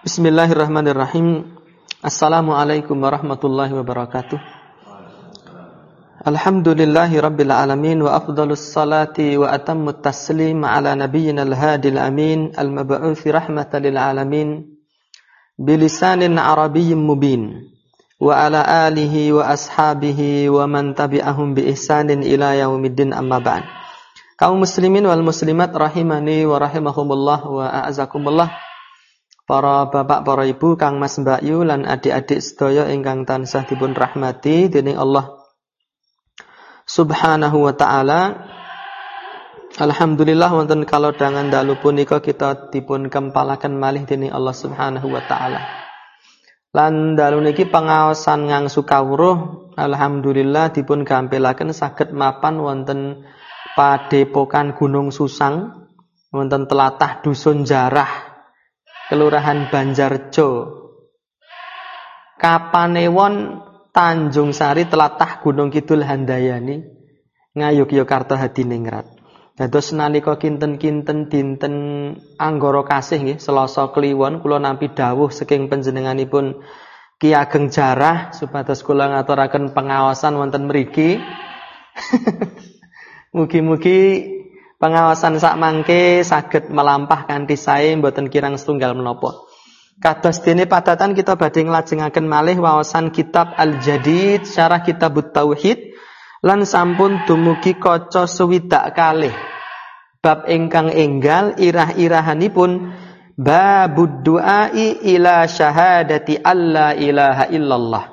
Bismillahirrahmanirrahim. Assalamualaikum warahmatullahi wabarakatuh. Alhamdulillahi rabbil alamin wa afdalus salati wa atammut taslim ala nabiyyina al-hadil amin al-mab'uthi rahmatan lil alamin bilisanin arabiyyin mubin wa ala alihi wa ashabihi wa man tabi'ahum bi ihsanin ila yaumiddin amma ba'd. Kaum muslimin wal muslimat rahimani wa rahimahumullah wa a'azakumullah para bapak, para ibu, Kang Mas Mbak Yu lan adik-adik sedaya ingkang tansah dipun rahmati dening Allah Subhanahu wa taala. Alhamdulillah wonten dangan dalu punika kita dipun kempalaken malih dening Allah Subhanahu wa taala. Lan dalu niki pengawasan ngang sukawruh alhamdulillah dipun gampilaken saged mapan wonten padepokan Gunung Susang wonten telatah dusun Jarah Kelurahan Banjarjo. Kapanewon Tanjung Sari telatah Gunung Kidul Handayani Ngayogyakarta Hadiningrat. Dados nalika kinten-kinten dinten Anggara Kasih nggih Selasa Kliwon kula nampi dawuh saking panjenenganipun Ki Ageng Jarah supados kula ngaturaken pengawasan wonten mriki. Mugi-mugi Pengawasan sak mangke saged melampah kanthi sae mboten kirang setunggal menapa. Kados dene padatan kita badhe nglajengaken malih wawasan kitab Al-Jadid syarah kitab Tauhid lan sampun dumugi kaca suwidak kalih. Bab ingkang enggal irah-irahanipun babud du'ai ila syahadati alla ilaha illallah.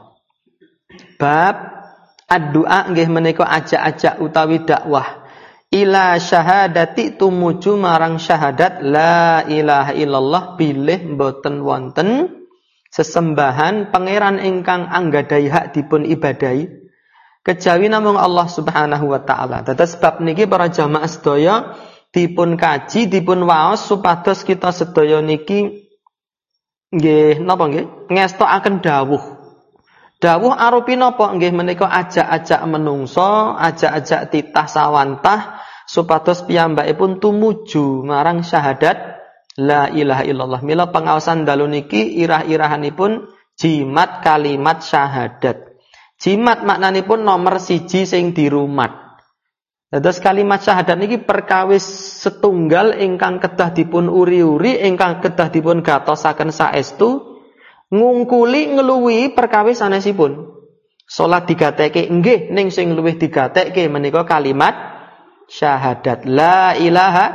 Bab ad-du'a nggih menika ajak-ajak utawi dakwah ila syahadati tumuju marang syahadat la ilaha illallah bilih boten wonten sesembahan pangeran ingkang anggadai hak dipun ibadahi kejawi namung Allah Subhanahu wa taala. Dados sebab niki para jamaah sedaya dipun kaji, dipun waos supados kita sedaya niki nggih napa nggih ngestokaken dawuh. Dawuh arupi napa nggih menika ajak-ajak menungso, ajak-ajak titah sawantah supados piyambakipun tumuju marang syahadat la ilaha illallah. Mila pengawasan dalu niki irah-irahanipun jimat kalimat syahadat. Jimat maknanipun nomor siji sing dirumat. Dados kalimat syahadat niki perkawis setunggal ingkang kedah dipun uri-uri, ingkang kedah dipun gatosaken saestu ngungkuli ngeluwi perkawis sanesipun. Salat digateke nggih ning sing luwih digatekke menika kalimat syahadat la ilaha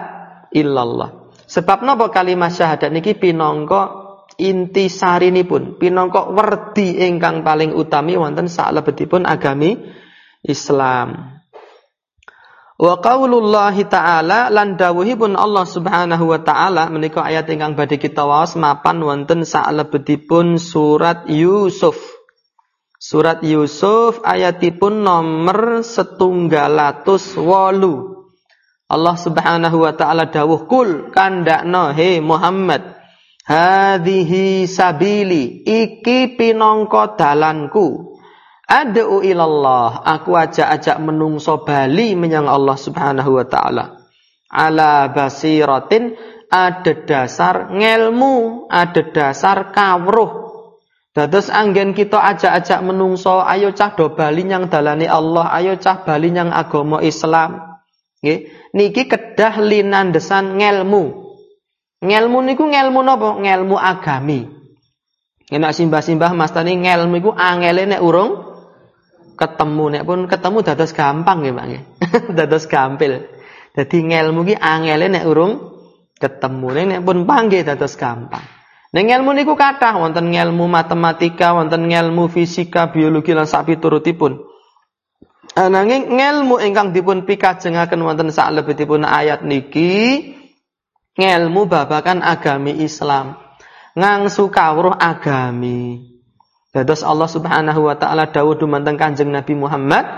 illallah. Sebab napa kalimat syahadat niki pinangka inti sarinipun, pinangka werdi ingkang paling utami wonten salebetipun agami Islam. Wa qaulullahi ta'ala lan dawuhipun Allah Subhanahu wa taala menika ayat ingkang badhe kita waos mapan wonten salebetipun surat Yusuf. Surat Yusuf ayatipun nomor setunggalatus wolu. Allah subhanahu wa ta'ala dawuh kul kandakno he Muhammad. Hadhihi sabili iki pinongko dalanku. Ad'u ilallah aku ajak-ajak menungso bali menyang Allah subhanahu wa ta'ala. Ala basiratin ada dasar ngelmu, ada dasar kawruh Dados anggen kita ajak-ajak menungso, ayo cah do bali nyang dalane Allah, ayo cah bali nyang agama Islam. Nggih, niki kedah linandesan ngelmu. Ngelmu niku ngelmu napa? Ngelmu agami. Nek simbah-simbah mastani ngelmu iku angele nek urung ketemu nek pun ketemu dados gampang nggih Pak nggih. dados gampil. Dadi ngelmu ki angele nek urung ketemu nek pun panggih dados gampang. Ning ilmu niku kathah wonten ilmu matematika, wonten ilmu fisika, biologi lan sak piturutipun. Ananging ilmu ingkang dipun pikajengaken wonten saklebetipun ayat niki ilmu babakan agami Islam. Ngangsu kawruh agami. Dados Allah Subhanahu wa taala dawuh dumateng Kanjeng Nabi Muhammad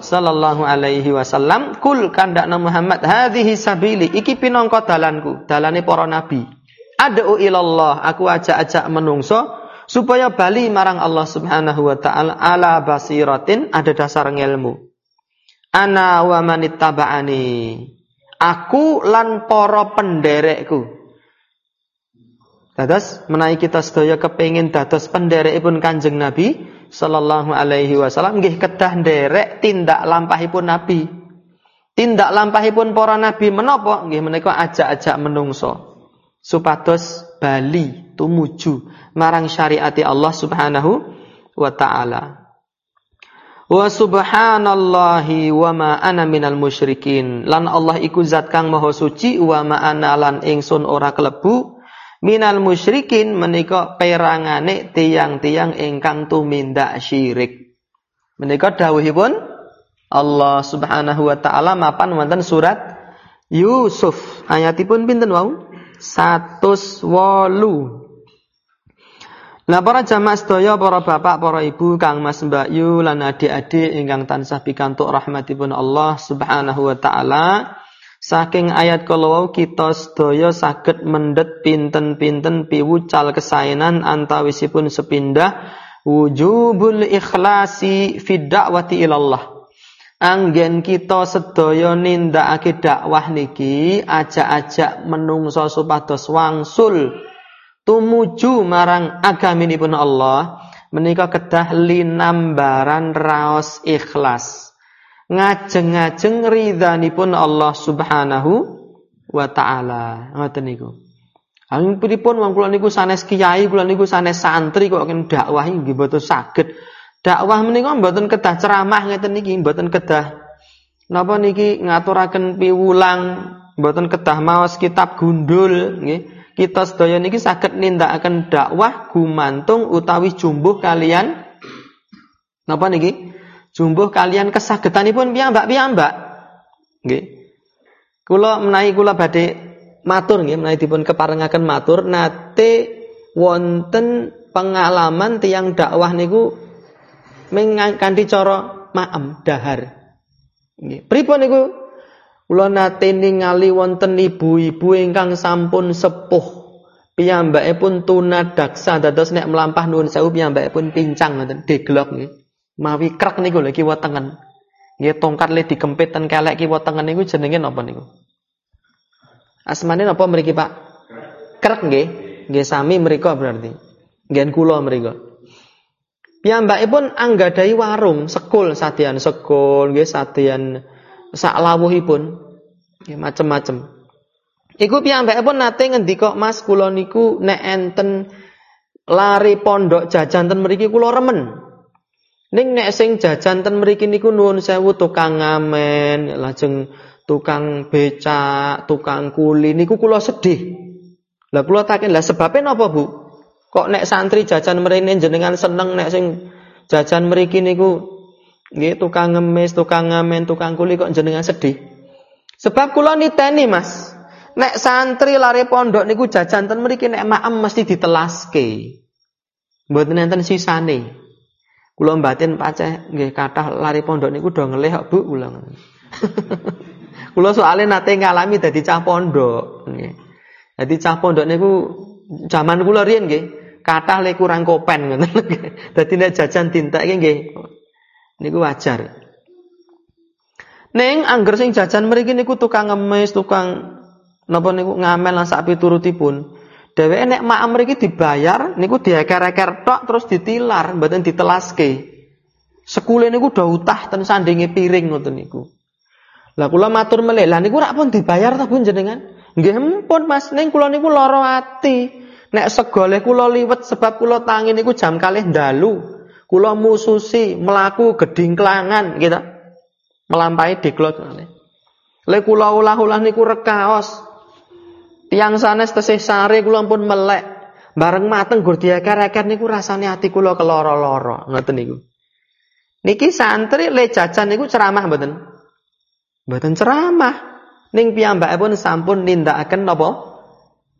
sallallahu alaihi wasallam, "Kul kandakna Muhammad, hadhihi sabili, iki pinangka dalanku, dalane para nabi." Ad'u ilallah, aku ajak-ajak menungso supaya bali marang Allah Subhanahu wa taala ala basiratin ada dasar ngelmu. Ana wa manittaba'ani. Aku lan para penderekku. Dados menawi kita sedaya kepengin dados penderekipun Kanjeng Nabi sallallahu alaihi wasallam nggih kedah nderek tindak lampahipun Nabi. Tindak lampahipun para nabi menapa? Nggih menika ajak-ajak menungso supados bali tumuju marang syariati Allah Subhanahu wa taala. Wa subhanallahi wa ma ana minal musyrikin. Lan Allah iku zat kang maha suci wa ma ana lan ingsun ora kelebu minal musyrikin menika perangane tiang-tiang ingkang tumindak syirik. Menika dawuhipun Allah Subhanahu wa taala mapan wonten surat Yusuf. Ayatipun pinten wau? 108. Lah para jamaah sedaya, para bapak, para ibu, Kang Mas Mbak Yu lan adik-adik ingkang tansah pikantuk rahmatipun Allah Subhanahu wa taala. Saking ayat kalau kita sedaya saged mendet pinten-pinten piwucal kesaenan antawisipun sepindah wujubul ikhlasi fid da'wati ilallah. Anggen kita sedaya nindakake dakwah niki ajak-ajak menungso supados wangsul tumuju marang agaminipun Allah menika kedah linambaran raos ikhlas. Ngajeng-ngajeng ridhanipun Allah Subhanahu wa taala. Ngoten niku. Angin pripun wong kula niku sanes kiai kula niku sanes santri kok ken dakwah nggih mboten saged dakwah menika mboten kedah ceramah ngeten niki mboten kedah napa niki ngaturaken piwulang mboten kedah maos kitab gundul nggih kita sedaya niki saged nindakaken dakwah gumantung utawi jumbuh kalian napa niki? Jumbuh kalian kesagetanipun piyambak-piyambak. Nggih. Kula menawi kula badhe matur nggih menawi dipun keparengaken matur nate wonten pengalaman tiang dakwah niku kanthi cara maem dahar. Nggih. Pripun niku Kula nate ningali wonten ibu-ibu ingkang sampun sepuh. Piyambakipun tunadaksa dados nek melampah nuwun sewu piyambakipun pincang ngoten deglok nggih. Mawi krek niku lho kiwa tengen. Nggih tongkat le dikempit ten kelek kiwa tengen niku jenenge napa niku? Asmane napa mriki Pak? Krek nggih. Nggih sami mriku berarti. Nggih kula mriku. Piyambakipun anggadai warung sekul sadian sekul nggih sadian sak lawuhipun ya, macem-macem. Iku pun nate ngendika Mas kula niku enten lari pondok jajan ten mriki kula remen. Ning nek sing jajan ten mriki niku nuwun sewu tukang ngamen, lajeng tukang becak, tukang kuli niku kula sedih. Lah kula taken lah sebabnya napa Bu? Kok nek santri jajan mrene jenengan seneng nek sing jajan mriki niku Nggih, tukang ngemis, tukang ngamen, tukang kuli kok jenengan sedih. Sebab kula niteni, Mas. Nek santri lari pondok niku jajan ten mriki nek maem mesti ditelaske. Mboten enten sisane. Kula batin paceh nggih kathah lari pondok niku do ngelih kok Bu kula. kula soalé nate ngalami dadi cah pondok nggih. Dadi cah pondok niku zaman kula riyen nggih, kathah le kurang kopen ngoten. Dadi nek jajan tinta iki nggih Niku wajar. Neng angger sing jajan mriki niku tukang ngemis, tukang napa niku ngamel lan sak piturutipun. Dheweke nek mak mriki dibayar niku dieker-eker tok terus ditilar, mboten ditelaske. Sekule niku do utah ten sandinge piring ngoten niku. Lah kula matur melih, lah niku rak pun dibayar ta pun jenengan? Nggih empun Mas, ning kula niku lara ati. Nek segole kula liwet sebab kula tangi niku jam kalih dalu. Kula mususi melaku geding kelangan gitu. Melampaui diglot. Le kula ulah-ulah niku rekaos. Tiang sanes tesih sare kula pun melek. Bareng mateng gur diaker-aker niku rasane ati kula keloro-loro. Ngoten niku. Niki santri le jajan niku ceramah mboten? Mboten ceramah. Ning pun sampun nindakaken napa?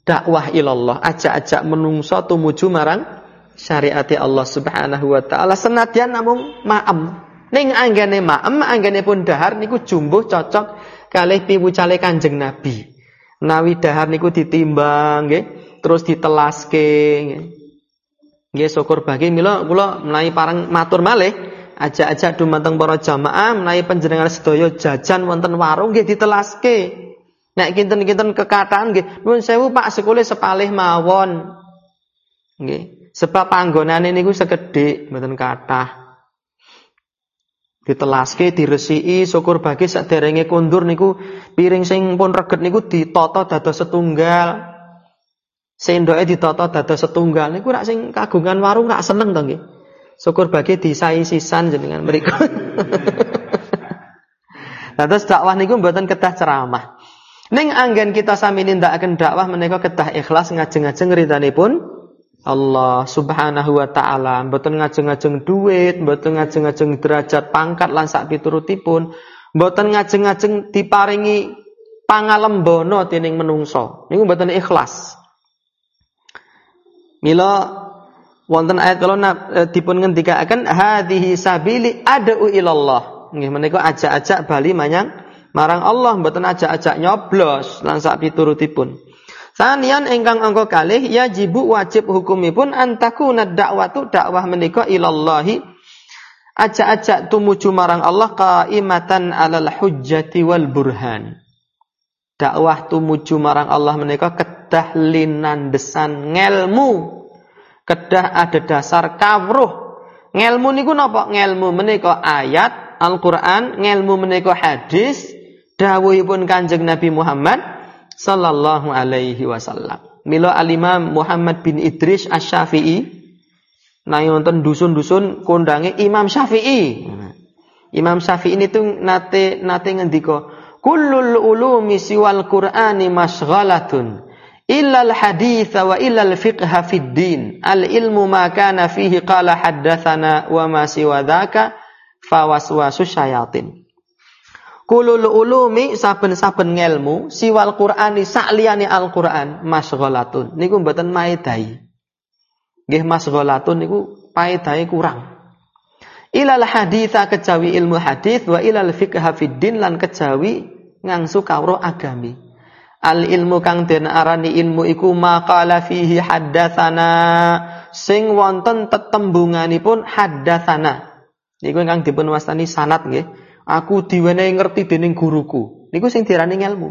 Dakwah ilallah, ajak-ajak menungso tumuju marang syariati Allah Subhanahu wa taala senadyan namung maem. Ning anggene maem, anggene pun dahar niku jumbuh cocok kalih piwucale Kanjeng Nabi. Nawi dahar niku ditimbang nggih, terus ditelaske nggih. Nggih syukur bagi mila kula menawi parang matur malih ajak-ajak dumateng para jamaah menawi panjenengan sedaya jajan wonten warung nggih ditelaske. Nek kinten-kinten kekathah nggih, nuwun sewu Pak sekule sepalih mawon. Nggih. Sebab panggonane niku sekedhik mboten kathah. Ditelaske, diresiki, syukur bagi saderenge kundur niku piring sing pun reget niku ditata dados setunggal. Sendoke ditata dados setunggal niku rak sing kagungan warung rak seneng to nggih. Syukur bagi disai sisan jenengan mriku. Nah, terus dakwah niku mboten kedah ceramah. Ning anggen kita sami nindakaken dakwah menika kedah ikhlas ngajeng-ajeng ridhanipun Allah Subhanahu wa taala, mboten ngajeng-ajeng duit, mboten ngajeng-ajeng derajat pangkat lan sak piturutipun, mboten ngajeng-ajeng diparingi pangalembono dening menungso. Niku mboten ikhlas. Mila wonten ayat kalau e, dipun ngendikaken hadhihi sabili ad'u ilallah. Nggih menika ajak-ajak bali manyang marang Allah mboten ajak-ajak nyoblos lan sak piturutipun. Sanian ingkang angka kalih yajibu wajib hukumipun antakuna dakwatu dakwah menika ilallahi ajak-ajak tumuju marang Allah qaimatan alal hujjati wal burhan. Dakwah tumuju marang Allah menika kedah linandesan ngelmu. Kedah ada dasar kawruh. Ngelmu niku napa? Ngelmu menika ayat Al-Qur'an, ngelmu menika hadis dawuhipun Kanjeng Nabi Muhammad sallallahu alaihi wasallam. Milo al-Imam Muhammad bin Idris Asy-Syafi'i nah wonten dusun-dusun kondange Imam Syafi'i. Imam Syafi'i ini tuh nate nate ngendika, "Kullul ulumi siwal Qur'ani masghalatun." Illal hadith wa illal fiqha fid din. Al ilmu ma kana fihi qala haddatsana wa ma siwa dzaka fawaswasu syayatin. Kulul ulumi saben-saben ngelmu siwal Qur'ani sakliyane Al-Qur'an masghalatun. Niku mboten maedai. Nggih masghalatun niku paedahe kurang. Ilal haditha kejawi ilmu hadis wa ilal fiqh fiddin lan kejawi ngangsu kawruh agami. Al ilmu kang den arani ilmu iku maqala fihi haddatsana sing wonten tetembunganipun haddatsana. Niku ingkang dipun wastani sanad nggih. Aku diwenehi ngerti dening guruku. Niku sing diarani ilmu.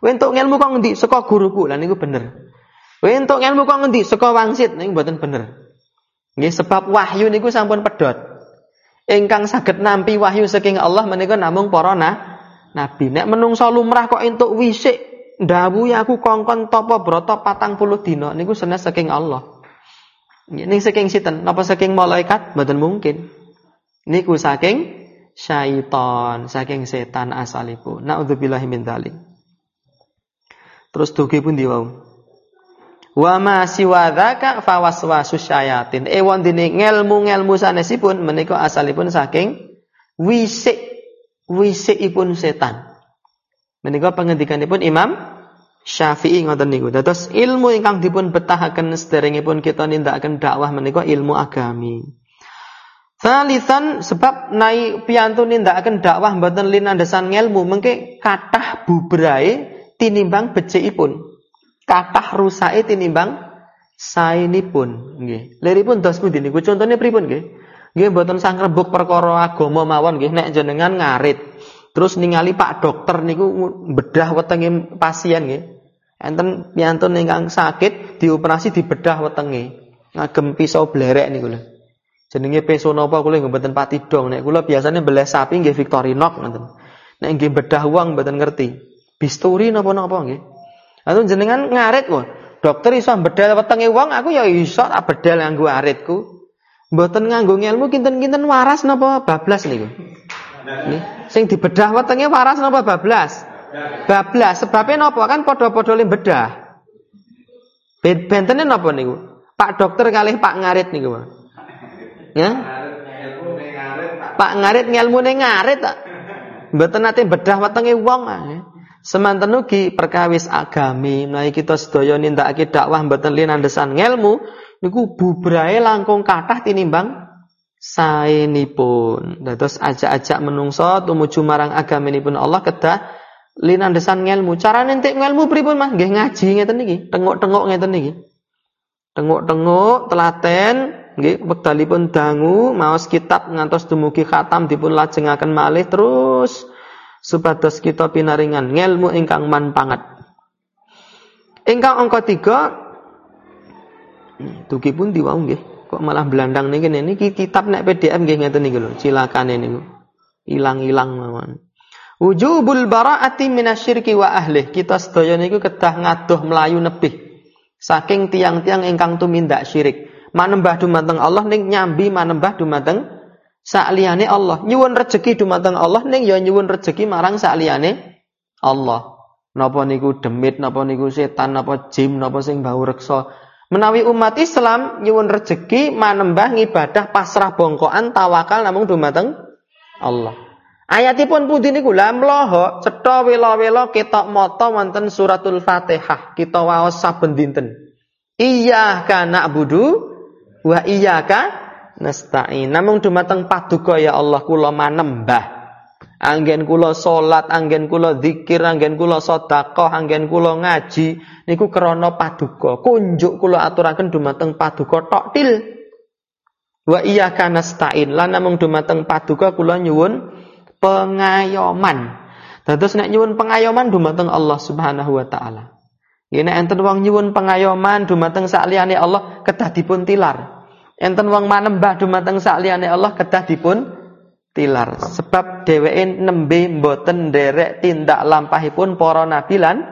Kowe entuk ilmu kok ngendi? Saka guruku. Lah niku bener. Kowe entuk ilmu kok ngendi? Saka wangsit. Niku mboten bener. Nggih sebab wahyu niku sampun pedhot. Ingkang saged nampi wahyu saking Allah menika namung para nabi. Nek menungso lumrah kok entuk wisik ndawuhi aku kongkon tapa brata patang puluh dina niku senes saking Allah. Ning saking sinten? Napa saking malaikat? Mboten mungkin. Niku saking syaiton saking setan asalipun naudzubillahi min dzalik terus dugi pun diwau wa ma siwa dzaka fawaswasu syayatin. Ewon dene ngelmu-ngelmu sanesipun menika asalipun saking wisik wisikipun setan. Menika pengendikanipun Imam Syafi'i ngoten niku. Dados ilmu ingkang dipun betahaken sederengipun kita nindakaken dakwah menika ilmu agami. Salisan sebab naik piantun nindakaken dakwah mboten linandesan ngelmu mengke kathah bubrae tinimbang becikipun. Kathah rusake tinimbang saenipun nggih. Liripun dos pundi niku contone pripun nggih? Nggih mboten sangrebuk perkara agama mawon nggih nek jenengan ngarit. Terus ningali Pak dokter niku bedah wetenge pasien nggih. Enten piantun ingkang sakit dioperasi dibedah wetenge. Ngagem pisau blerek niku lho. Jenenge peso napa kula nggih mboten pati dong. Nek kula biasanya belah sapi nggih Victorinox ngoten. Nek nggih bedah wong mboten ngerti. Bisturi napa-napa nggih. Lalu jenengan ngarit kok. Dokter iso bedal wetenge wong, aku ya iso tak bedal nganggo aritku. Mboten nganggo ilmu kinten-kinten waras napa bablas niku. Nggih. Sing dibedah wetenge waras napa bablas? Bablas. Sebabnya napa kan padha-padha le bedah. Bentene napa niku? Pak dokter kalih Pak ngarit niku. Ya? Pak ngarit ngelmune ngarit tak. Mboten nate bedah wetenge wong. Ya. Semanten ugi perkawis agami menawi kita sedaya nindakake dakwah mboten linandesan ngelmu niku bubrahe langkung kathah tinimbang saenipun. Dados ajak-ajak menungso tumuju marang agaminipun Allah kedah linandesan ngelmu. Cara nentik ngelmu pripun Mas? Nggih ngaji ngeten niki, tengok-tengok ngeten niki. Tengok-tengok telaten nggih wekdalipun dangu maos kitab ngantos dumugi khatam dipun lajengaken malih terus supados kita pinaringan ngelmu ingkang manpangat. Ingkang angka tiga Dugi pun diwau nggih. Kok malah belandang niki niki kitab nek PDF nggih ngeten niki lho, cilakane niku. Ilang-ilang mawon. Wujubul bara'ati minasyirki wa ahlih. Kita sedaya niku kedah ngaduh melayu nebih. Saking tiang-tiang ingkang tumindak syirik. Manembah dumateng Allah ning nyambi manembah dumateng sakliyane Allah. Nyuwun rejeki dumateng Allah ning ya nyuwun rejeki marang sakliyane Allah. Napa niku demit, napa niku setan, napa jim, napa sing bau reksa. Menawi umat Islam nyuwun rejeki manembah ngibadah pasrah bongkoan tawakal namung dumateng Allah. Ayatipun pundi niku la mloho cetha wela-wela ketok mata wonten suratul Fatihah. Kita waos saben dinten. Iyyaka na'budu wa iyyaka nasta'in. Namung dumateng paduka ya Allah kula manembah. Anggen kula salat, anggen kula zikir, anggen kula sedekah, anggen kula ngaji niku krana paduka. Kunjuk kula aturaken dumateng paduka tok til. Wa iyyaka nasta'in. Lan namung dumateng paduka kula nyuwun pengayoman. Dados nek nyuwun pengayoman dumateng Allah Subhanahu wa taala. Yen enten wong nyuwun pengayoman dumateng sakliyane Allah kedah dipun tilar. Enten wong manembah dumateng sakliyane Allah kedah dipun tilar. Sebab dheweke nembe mboten nderek tindak lampahipun para nabi lan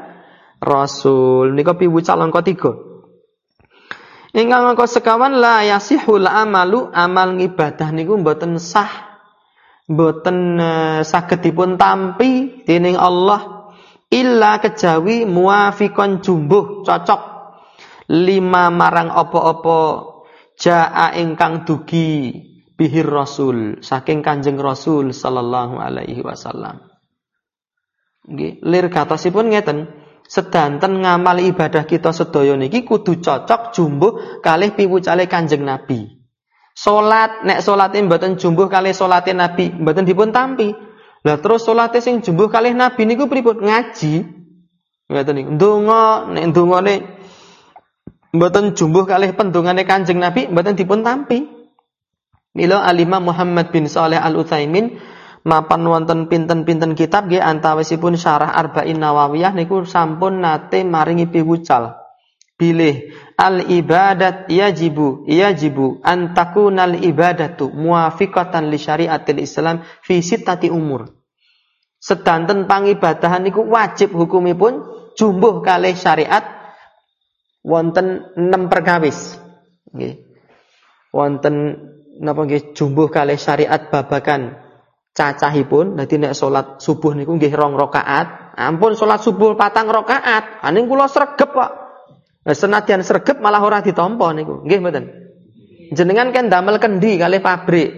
rasul. Nika piwucal angka 3. Ingkang angka sekawan la yasihul amalu amal ngibadah niku mboten sah mboten uh, saged dipun tampi dening Allah illa kejawi muafikon jumbuh cocok lima marang opo-opo jaa ingkang dugi bihir rasul saking kanjeng rasul sallallahu alaihi wasallam. Nggih lir gatosipun ngeten sedanten ngamal ibadah kita sedaya niki kudu cocok jumbuh kalih piwucale kanjeng nabi. Salat nek salate mboten jumbuh kalih salate nabi mboten dipun tampi. Lah terus salate sing jumbuh kalih nabi niku pripun? Ngaji. Ngeten niku. Ndonga nek ndongane mboten jumbuh kalih pendungane Kanjeng Nabi mboten dipun tampi. Mila Alimah Muhammad bin Saleh Al Utsaimin mapan wonten pinten-pinten kitab nggih antawisipun syarah Arba'in Nawawiyah niku sampun nate maringi piwucal. Bilih al ibadat yajibu yajibu an takunal ibadatu muafiqatan li syariatil Islam fi sittati umur. Sedanten pangibadahan niku wajib hukumipun jumbuh kalih syariat wonten enam perkawis. Wonten napa nggih jumbuh kalih syariat babakan cacahipun dadi nek salat subuh niku nggih rong rakaat. Ampun salat subuh patang rakaat. Aning kula sregep kok. Nah, senadyan sregep malah ora ditampa niku. Nggih mboten. Jenengan kan damel kendi kali pabrik.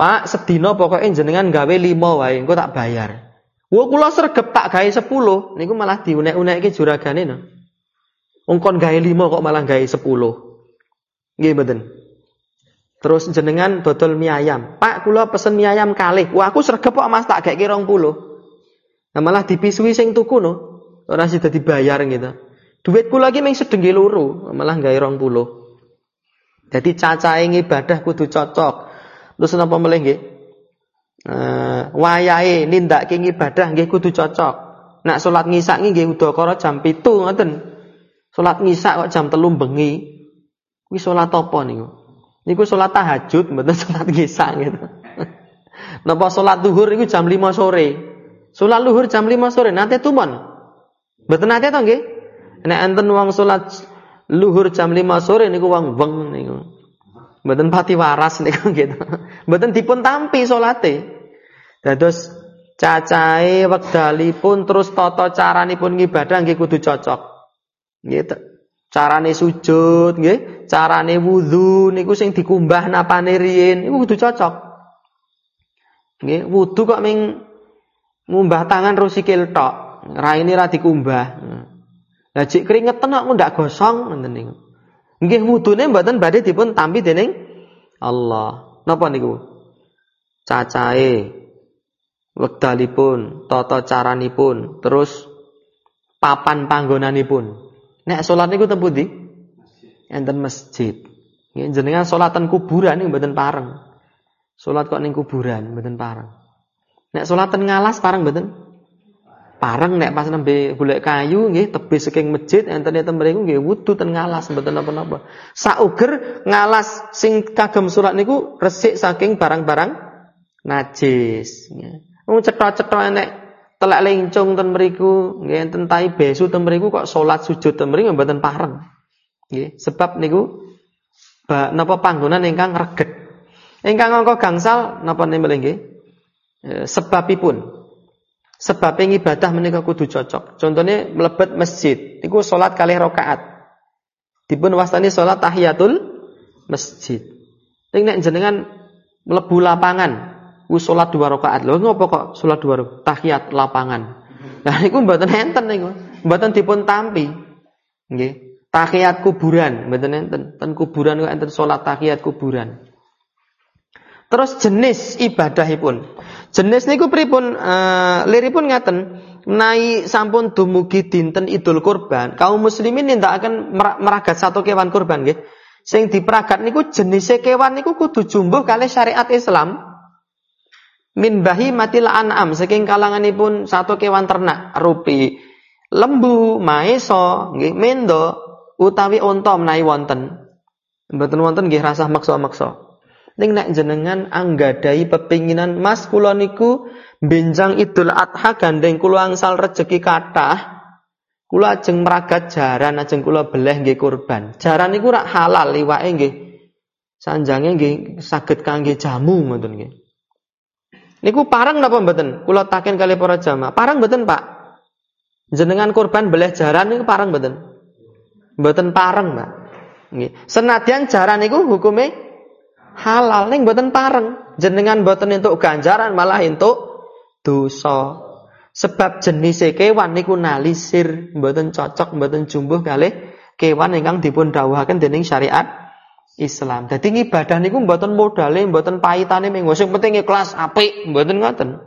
Pak, sedina pokoknya jenengan gawe lima wae, engko tak bayar. Wo kula sregep tak gawe 10, niku malah diunek-unekke juragane no. Ungkon gawe lima kok malah gawe sepuluh. Nggih mboten. Terus jenengan dodol mie ayam. Pak, kula pesen mie ayam kalih. Wah, aku sregep kok Mas tak gawe 20. Nah, malah dipisui sing tuku no. Ora sida dibayar gitu. Duit kula lagi mung sedengge loro, malah gawe 20. Jadi cacahe ibadah kudu cocok. Terus napa melih nggih? Uh, wayahe nindakake ibadah nggih kudu cocok. Nak salat ngisak nggih udakara jam 7 ngoten. Salat ngisa kok jam telung bengi. Kuwi salat apa niku? Niku salat tahajud mboten salat ngisa gitu. Napa salat zuhur iku jam 5 sore. Salat zuhur jam 5 sore nanti tumon. Mboten nate to nggih? Nek enten wong salat luhur jam 5 sore niku wong weng niku. Mboten pati waras niku gitu. Mboten dipun tampi salate. Dados cacahe wekdalipun terus tata caranipun ngibadah nggih kudu cocok. Nggih, carane sujud nggih, carane wudu niku sing dikumbah napane riyin niku kudu cocok. Nggih, wudu kok ming ngumbah tangan ro sikil tok, raine ra dikumbah. Lah cek keringetan kok ndak gosong ngoten niku. Nggih wudune mboten badhe dipun tampi dening Allah. Napa niku? Cacahe wekdalipun, tata caranipun, terus papan panggonanipun. Nek salat niku teng pundi? Enten masjid. Nggih jenengan salatan kuburan niku mboten pareng. Salat kok ning kuburan mboten pareng. Nek salatan ngalas pareng mboten? Parang nek pas nembe golek kayu nggih tebih saking masjid enten enten mriku nggih wudu ten ngalas mboten napa-napa. Sauger ngalas sing kagem surat niku resik saking barang-barang najis. Wong cetha-cetha enek telek lencung ten mriku nggih tai besu ten mriku kok salat sujud ten mriku mboten pareng. Nggih, sebab niku napa panggonan ingkang reget. Ingkang angka gangsal napa niku nggih? E, sebabipun Sebab ibadah menika kudu cocok. Contohnya melebet masjid, niku salat kali rakaat. Dipun wastani salat tahiyatul masjid. Ning nek jenengan mlebu lapangan, wis salat dua rakaat. Lho ngopo kok salat dua rakaat? Tahiyat lapangan. Nah niku mboten enten niku. Mboten dipun tampi. Nggih. Tahiyat kuburan mboten enten. Ten kuburan kok enten salat tahiyat kuburan. Terus jenis ibadahipun. Jenis niku pripun uh, liripun ngaten nai sampun dumugi dinten Idul Kurban, kaum muslimin akan meragat satu kewan kurban nggih. Sing diperagat niku jenisnya kewan niku kudu jumbo kali syariat Islam. Min bahi matil an'am saking kalanganipun satu kewan ternak rupi lembu, maeso, nggih mendo utawi unta menawi wonten. Mboten wonten nggih rasah maksa-maksa. Ning nek jenengan anggadai pepinginan Mas kula niku benjang Idul Adha gandeng kula angsal rejeki kathah. Kula ajeng meragat jaran ajeng kula beleh nggih kurban. Jaran niku rak halal liwake nggih. Sanjange nggih saged kangge jamu ngoten nggih. Niku parang napa mboten? Kula taken kali para jamaah. Parang mboten, Pak? Jenengan kurban beleh jaran niku parang mboten? Mboten parang, Pak. Nggih. Senadyan jaran niku hukume halal ning mboten pareng. Jenengan mboten entuk ganjaran malah entuk dosa. Sebab jenis kewan niku nalisir, mboten cocok, mboten jumbuh kalih kewan ingkang dipun dawuhaken dening syariat Islam. Dadi ibadah niku mboten modale, mboten pahitane minggu sing penting ikhlas apik, mboten ngoten.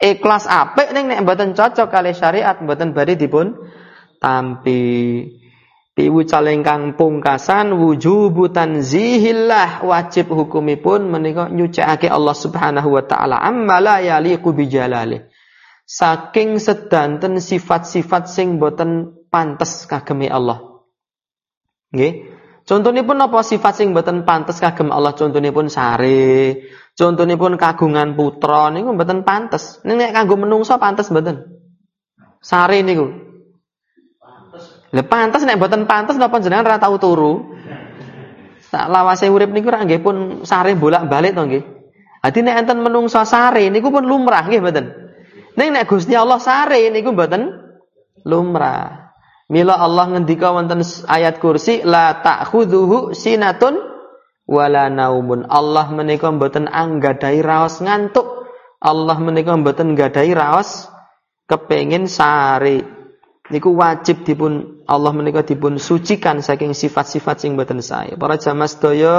Ikhlas apik ning nek mboten cocok kalih syariat, mboten bari dipun tampi. Piwucal ingkang pungkasan wujubu tanzihillah wajib hukumipun menika nyucikake Allah Subhanahu wa taala amma la yaliqu bijalali. Saking sedanten sifat-sifat sing boten pantes kagemi Allah. Nggih. Contonipun apa sifat sing boten pantes kagem Allah contonipun sare, contonipun kagungan putra niku boten pantes. Nek kanggo menungso pantes mboten? Sare niku lah pantas nek mboten pantas napa jenengan ora tau turu? Tak lawase urip niku rak nggih pun sare bolak-balik to nggih. Dadi nek enten menungsa sare niku pun lumrah nggih mboten. Ning nek Gusti Allah sare niku mboten lumrah. Mila Allah ngendika wonten ayat kursi la ta'khudhuhu sinatun wala naumun. Allah menika mboten anggadai raos ngantuk. Allah menika mboten nggadai raos kepengin sare niku wajib dipun Allah menika dipun sucikan saking sifat-sifat sing boten sae. Para jamaah sedaya,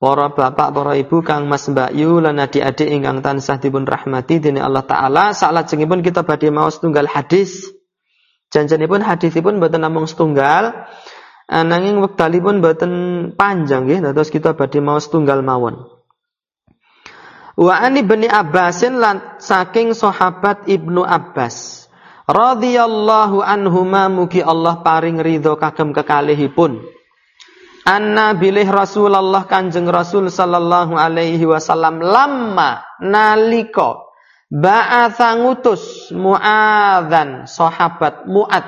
para bapak, para ibu, Kang Mas Mbak Yu lan adik-adik ingkang tansah dipun rahmati dening Allah taala, salajengipun kita badhe maos tunggal hadis. Janjenipun hadisipun boten namung setunggal, ananging wektalipun boten panjang nggih, dados kita badhe maos tunggal mawon. Wa ani bin Abbasin lan saking sahabat Ibnu Abbas radhiyallahu anhuma mugi Allah paring ridho kagem kekalihipun anna bilih Rasulullah Kanjeng Rasul sallallahu alaihi wasallam lamma nalika ba'atha ngutus Muadzan sahabat Muad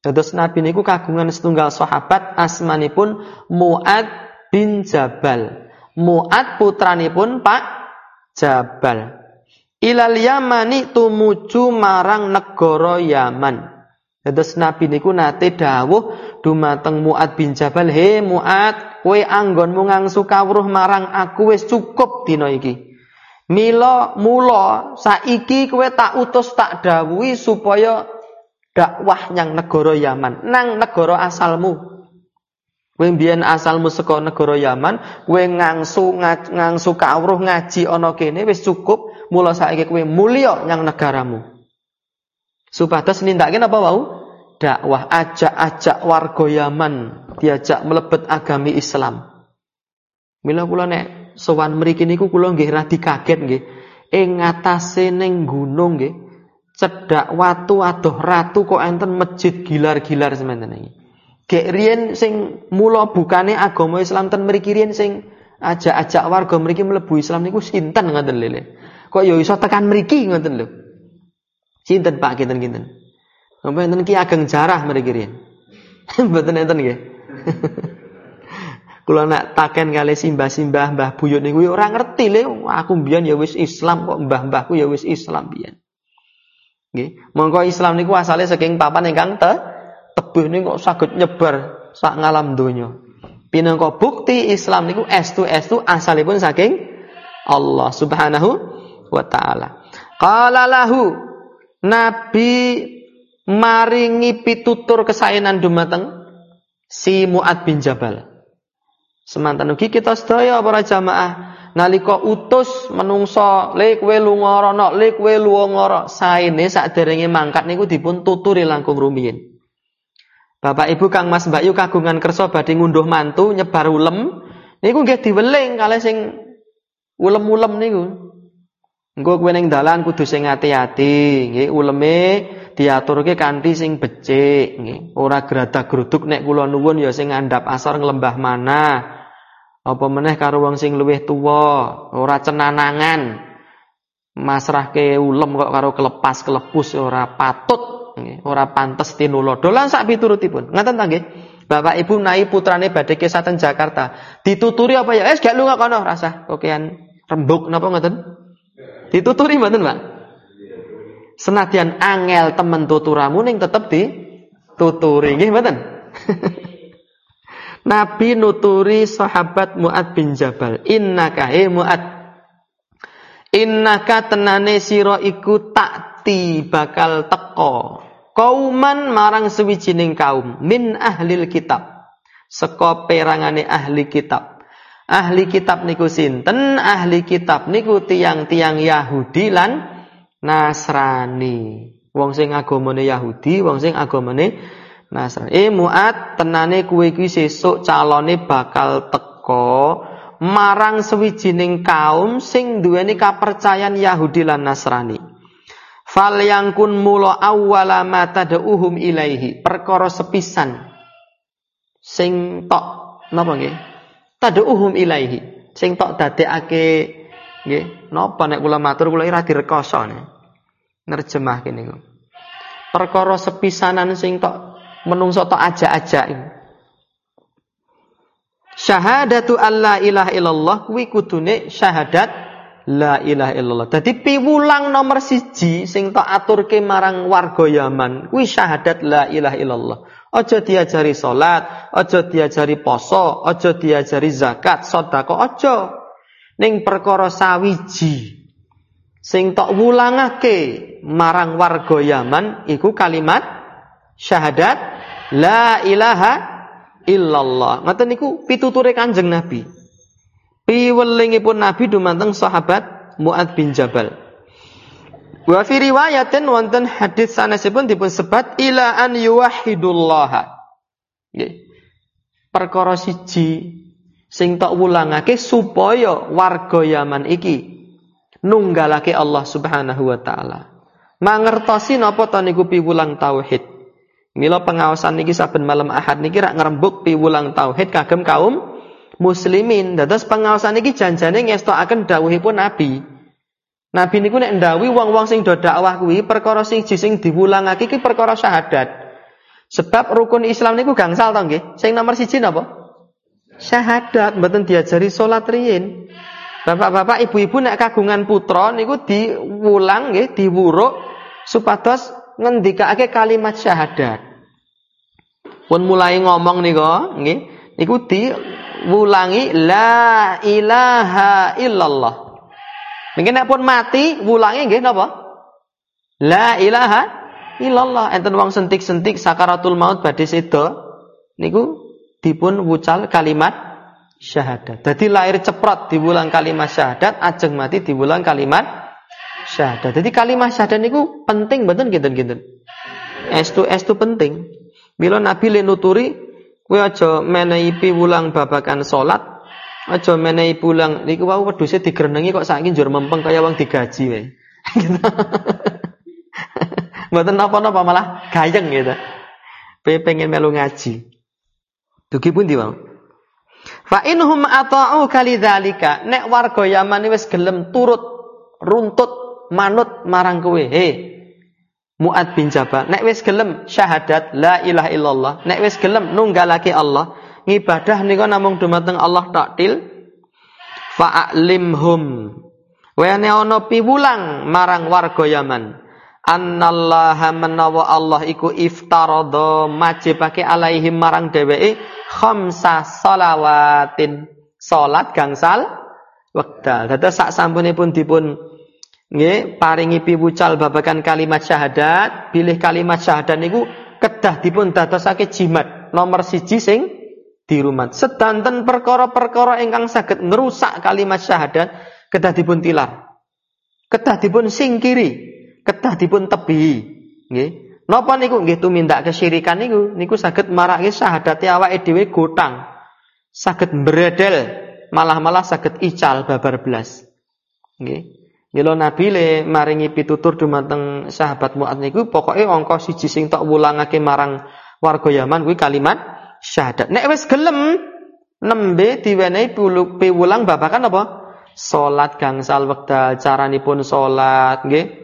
Dados Nabi niku kagungan setunggal sahabat asmanipun Muad bin Jabal Muad putranipun Pak Jabal ilal Yamani tumuju marang negara Yaman. Dados Nabi niku nate dawuh dumateng Muad bin Jabal, "He Muad, kowe anggonmu ngangsu kawruh marang aku wis cukup dina iki. Mila mula saiki kowe tak utus tak dawuhi supaya dakwah nyang negara Yaman, nang negara asalmu." Kowe mbiyen asalmu saka negara Yaman, kowe ngangsu ngangsu kawruh ngaji ana kene wis cukup mula saiki kowe mulya nyang negaramu. Supados nindakake apa wau? Dakwah ajak-ajak warga Yaman diajak melebet agami Islam. Mila kula nek sowan mriki niku kula nggih radi kaget nggih. Ing ngatasé ning gunung nggih cedak watu adoh ratu kok enten masjid gilar-gilar semanten iki. Gek riyen sing mula bukane agama Islam ten mriki riyen sing ajak-ajak warga mriki mlebu Islam niku sinten ngoten lho. Kok ya iso tekan mriki ngoten lho. Sinten Pak kinten-kinten. Napa enten ki ageng jarah mriki riyen. Mboten enten nggih. Kula nak taken kali simbah-simbah Mbah Buyut niku ya ora ngerti le, aku mbiyen ya wis Islam kok mbah-mbahku ya wis Islam biyen. Nggih, mongko Islam niku asale saking papan ingkang te tebuh niku kok saged nyebar sak ngalam donya. Pinangka bukti Islam niku estu estu asalipun saking Allah Subhanahu wa taala. Qala lahu Nabi maringi pitutur kesaenan dumateng si Muad bin Jabal. Semantan ugi kita sedaya para jamaah nalika utus menungso le kowe lunga rono le kowe lunga sakderenge mangkat niku dipun tuturi langkung rumiyin. Bapak Ibu Kang Mas Mbak Yu kagungan kersa badhe ngunduh mantu nyebar ulem niku nggih diweling kalih sing ulem-ulem niku. Engko kowe ning dalan kudu sing ati-ati, nggih uleme diaturke kanthi sing becik, nggih. Ora gradak-gruduk nek kula nuwun ya sing ngandhap asor nglembah mana. Apa meneh karo wong sing luwih tuwa, ora cenanangan. Masrahke ulem kok karo kelepas kelepus ora patut, ora pantes tinulodo lan sak piturutipun. Ngaten ta nggih? Bapak Ibu nai putrane badhe kesaten Jakarta. Dituturi apa ya? Eh gak lunga kono rasah kokean rembuk napa ngoten? Dituturi mboten, Pak? Senadyan angel temen tuturamu ning tetep dituturi nggih mboten? Nabi nuturi sahabat Muad bin Jabal. Innaka he Muad. Innaka tenane sira iku takti bakal teko. Kauman marang sewijining kaum min ahlil kitab. Seka perangane ahli kitab. Ahli kitab niku sinten? Ahli kitab niku tiang-tiang Yahudi lan Nasrani. Wong sing agamane Yahudi, wong sing agamane Nasrani. Eh Muat tenane kuwe kuwi sesuk calone bakal teko marang sewijining kaum sing duweni kapercayan Yahudi lan Nasrani. Fal yang kun mulo awwala ma tad'uhum ilaihi. Perkara sepisan sing tok napa nggih? Tad'uhum ilaihi. Sing tok dadekake nggih, napa nek kula matur kula ira direkasa nerjemah kene. Perkara sepisanan sing tok menungso tok aja-aja Syahadatu alla ilaha illallah kuwi kudune syahadat la ilaha illallah. Dadi piwulang nomor siji sing tok aturke marang warga Yaman kuwi syahadat la ilaha illallah. Aja diajari salat, aja diajari poso, aja diajari zakat, sedekah aja. Ning perkara sawiji sing tok wulangake marang warga Yaman iku kalimat syahadat La ilaha illallah. Ngoten niku pituture Kanjeng Nabi. Piwelingipun Nabi dumateng sahabat Muad bin Jabal. Wa fi riwayatin wonten hadis sanesipun dipun sebat ila an yuwahhidullah. Nggih. Perkara siji sing tok wulangake supaya warga Yaman iki nunggalake Allah Subhanahu wa taala. Mangertosi napa to niku piwulang tauhid. Mila pengawasan niki saben malam Ahad niki rak ngrembug piwulang tauhid kagem kaum muslimin. Dados pengawasan niki janjane ngestokaken dawuhipun Nabi. Nabi niku nek ndawi wong-wong sing do dakwah kuwi perkara siji sing diwulangake iki perkara syahadat. Sebab rukun Islam niku gangsal to nggih. Sing nomor siji napa? Syahadat, mboten diajari salat riyin. Bapak-bapak, ibu-ibu nek kagungan putra niku diwulang nggih, diwuruk supados ngendikake kalimat syahadat. Pun mulai ngomong nika, nggih, niku diwulangi la ilaha illallah. Niki nek pun mati wulangi nggih napa? La ilaha illallah. Enten wong sentik-sentik sakaratul maut badhe sedo niku dipun wucal kalimat syahadat. Jadi lahir ceprot diwulang kalimat syahadat, ajeng mati diwulang kalimat syahadat. Jadi kalimat syahadat niku penting gitu-gitu. Estu estu penting. Bila Nabi le nuturi kowe aja menehi piwulang babakan salat, aja menehi pulang niku wau wedhuse digrenengi kok saiki njur mempeng kaya wong digaji wae. Mboten napa-napa malah gayeng gitu. Pe pengen melu ngaji. Dugi pundi wae? Fa inhum ata'u kalidzalika nek warga Yaman wis gelem turut runtut manut marang kowe. He. Muad bin Jabal nek wis gelem syahadat la ilaha illallah, nek wis gelem nunggalake Allah, ngibadah nika namung dumateng Allah taktil fa'alimhum wene ana piwulang marang warga Yaman annallaha menawa Allah iku iftarada majibake alaihim marang dheweke khamsa salawatin salat gangsal wekdal dados sak sampunipun dipun nggih paringi piwucal babakan kalimat syahadat pilih kalimat syahadat niku kedah dipun dadosake jimat nomor siji sing dirumat sedanten perkara-perkara ingkang saged ngerusak kalimat syahadat kedah dipun tilar kedah dipun singkiri kedah dipun tebi. Nggih. Napa niku nggih tumindak kesyirikan niku niku saged marake syahadate awake dhewe gotang. Saged mbredel, malah-malah saged ical babar belas. Nggih. Mila Nabi le maringi pitutur dumateng sahabat Mu'ad niku pokoke angka siji sing tok wulangake marang warga Yaman kuwi kalimat syahadat. Nek wis gelem nembe diwenehi piwulang babakan apa? Salat gangsal wekdal, caranipun salat, nggih.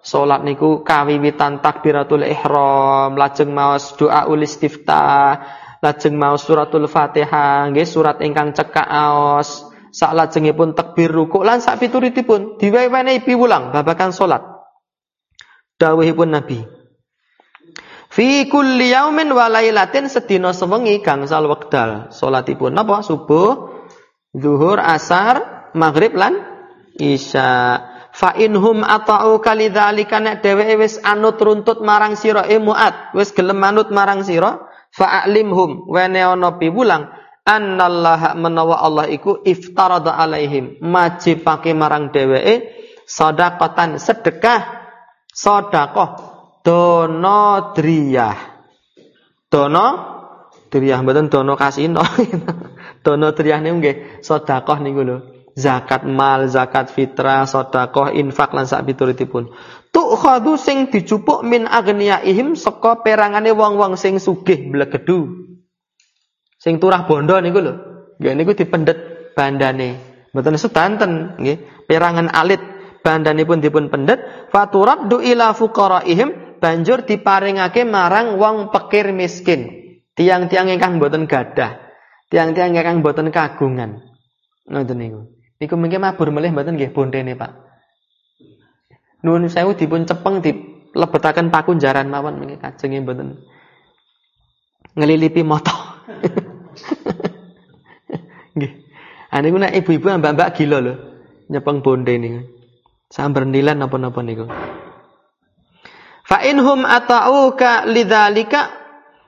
Salat niku kawiwitan takbiratul ihram, lajeng maos doa ul istiftah, lajeng maos suratul Fatihah, nggih surat ingkang cekak aos. Sak lajengipun takbir rukuk lan sak pituritipun diwewehi piwulang babakan salat. Dawuhipun Nabi. Fi kulli yaumin wa lailatin sedina sewengi gangsal wekdal. Salatipun napa? Subuh, zuhur, asar, maghrib lan isya. Fa inhum ata'u kalidzalika nek dheweke wis anut runtut marang sira e Muad, wis gelem manut marang sira, fa alimhum wene ana piwulang annallaha menawa Allah iku iftarada alaihim majibake marang dheweke sedekatan sedekah sedekah dono driyah dono driyah mboten dono kasino dono driyah niku nggih sedekah niku lho zakat mal, zakat fitrah, sedekah, infak lan sak pituritipun. Tukhadu sing dicupuk min agniyaihim saka perangane wong-wong sing sugih blegedu. Sing turah bondo niku lho. Nggih niku dipendet bandane. Mboten sedanten nggih. Perangan alit bandanipun dipun pendet faturaddu ila fuqaraihim banjur diparingake marang wong pekir miskin. Tiang-tiang ingkang boten gadah. Tiang-tiang ingkang boten kagungan. Ngoten niku. Niku mungkin mabur melih mboten nggih bondene, Pak. Nuwun sewu dipun cepeng dilebetaken pakunjaran mawon mungkin kajenge mboten ngelilipi moto. Nggih. Ah niku nek ibu-ibu mbak-mbak gila lho nyepeng bonde niku. Sambar nilan napa-napa niku. Fa inhum ata'uka lidzalika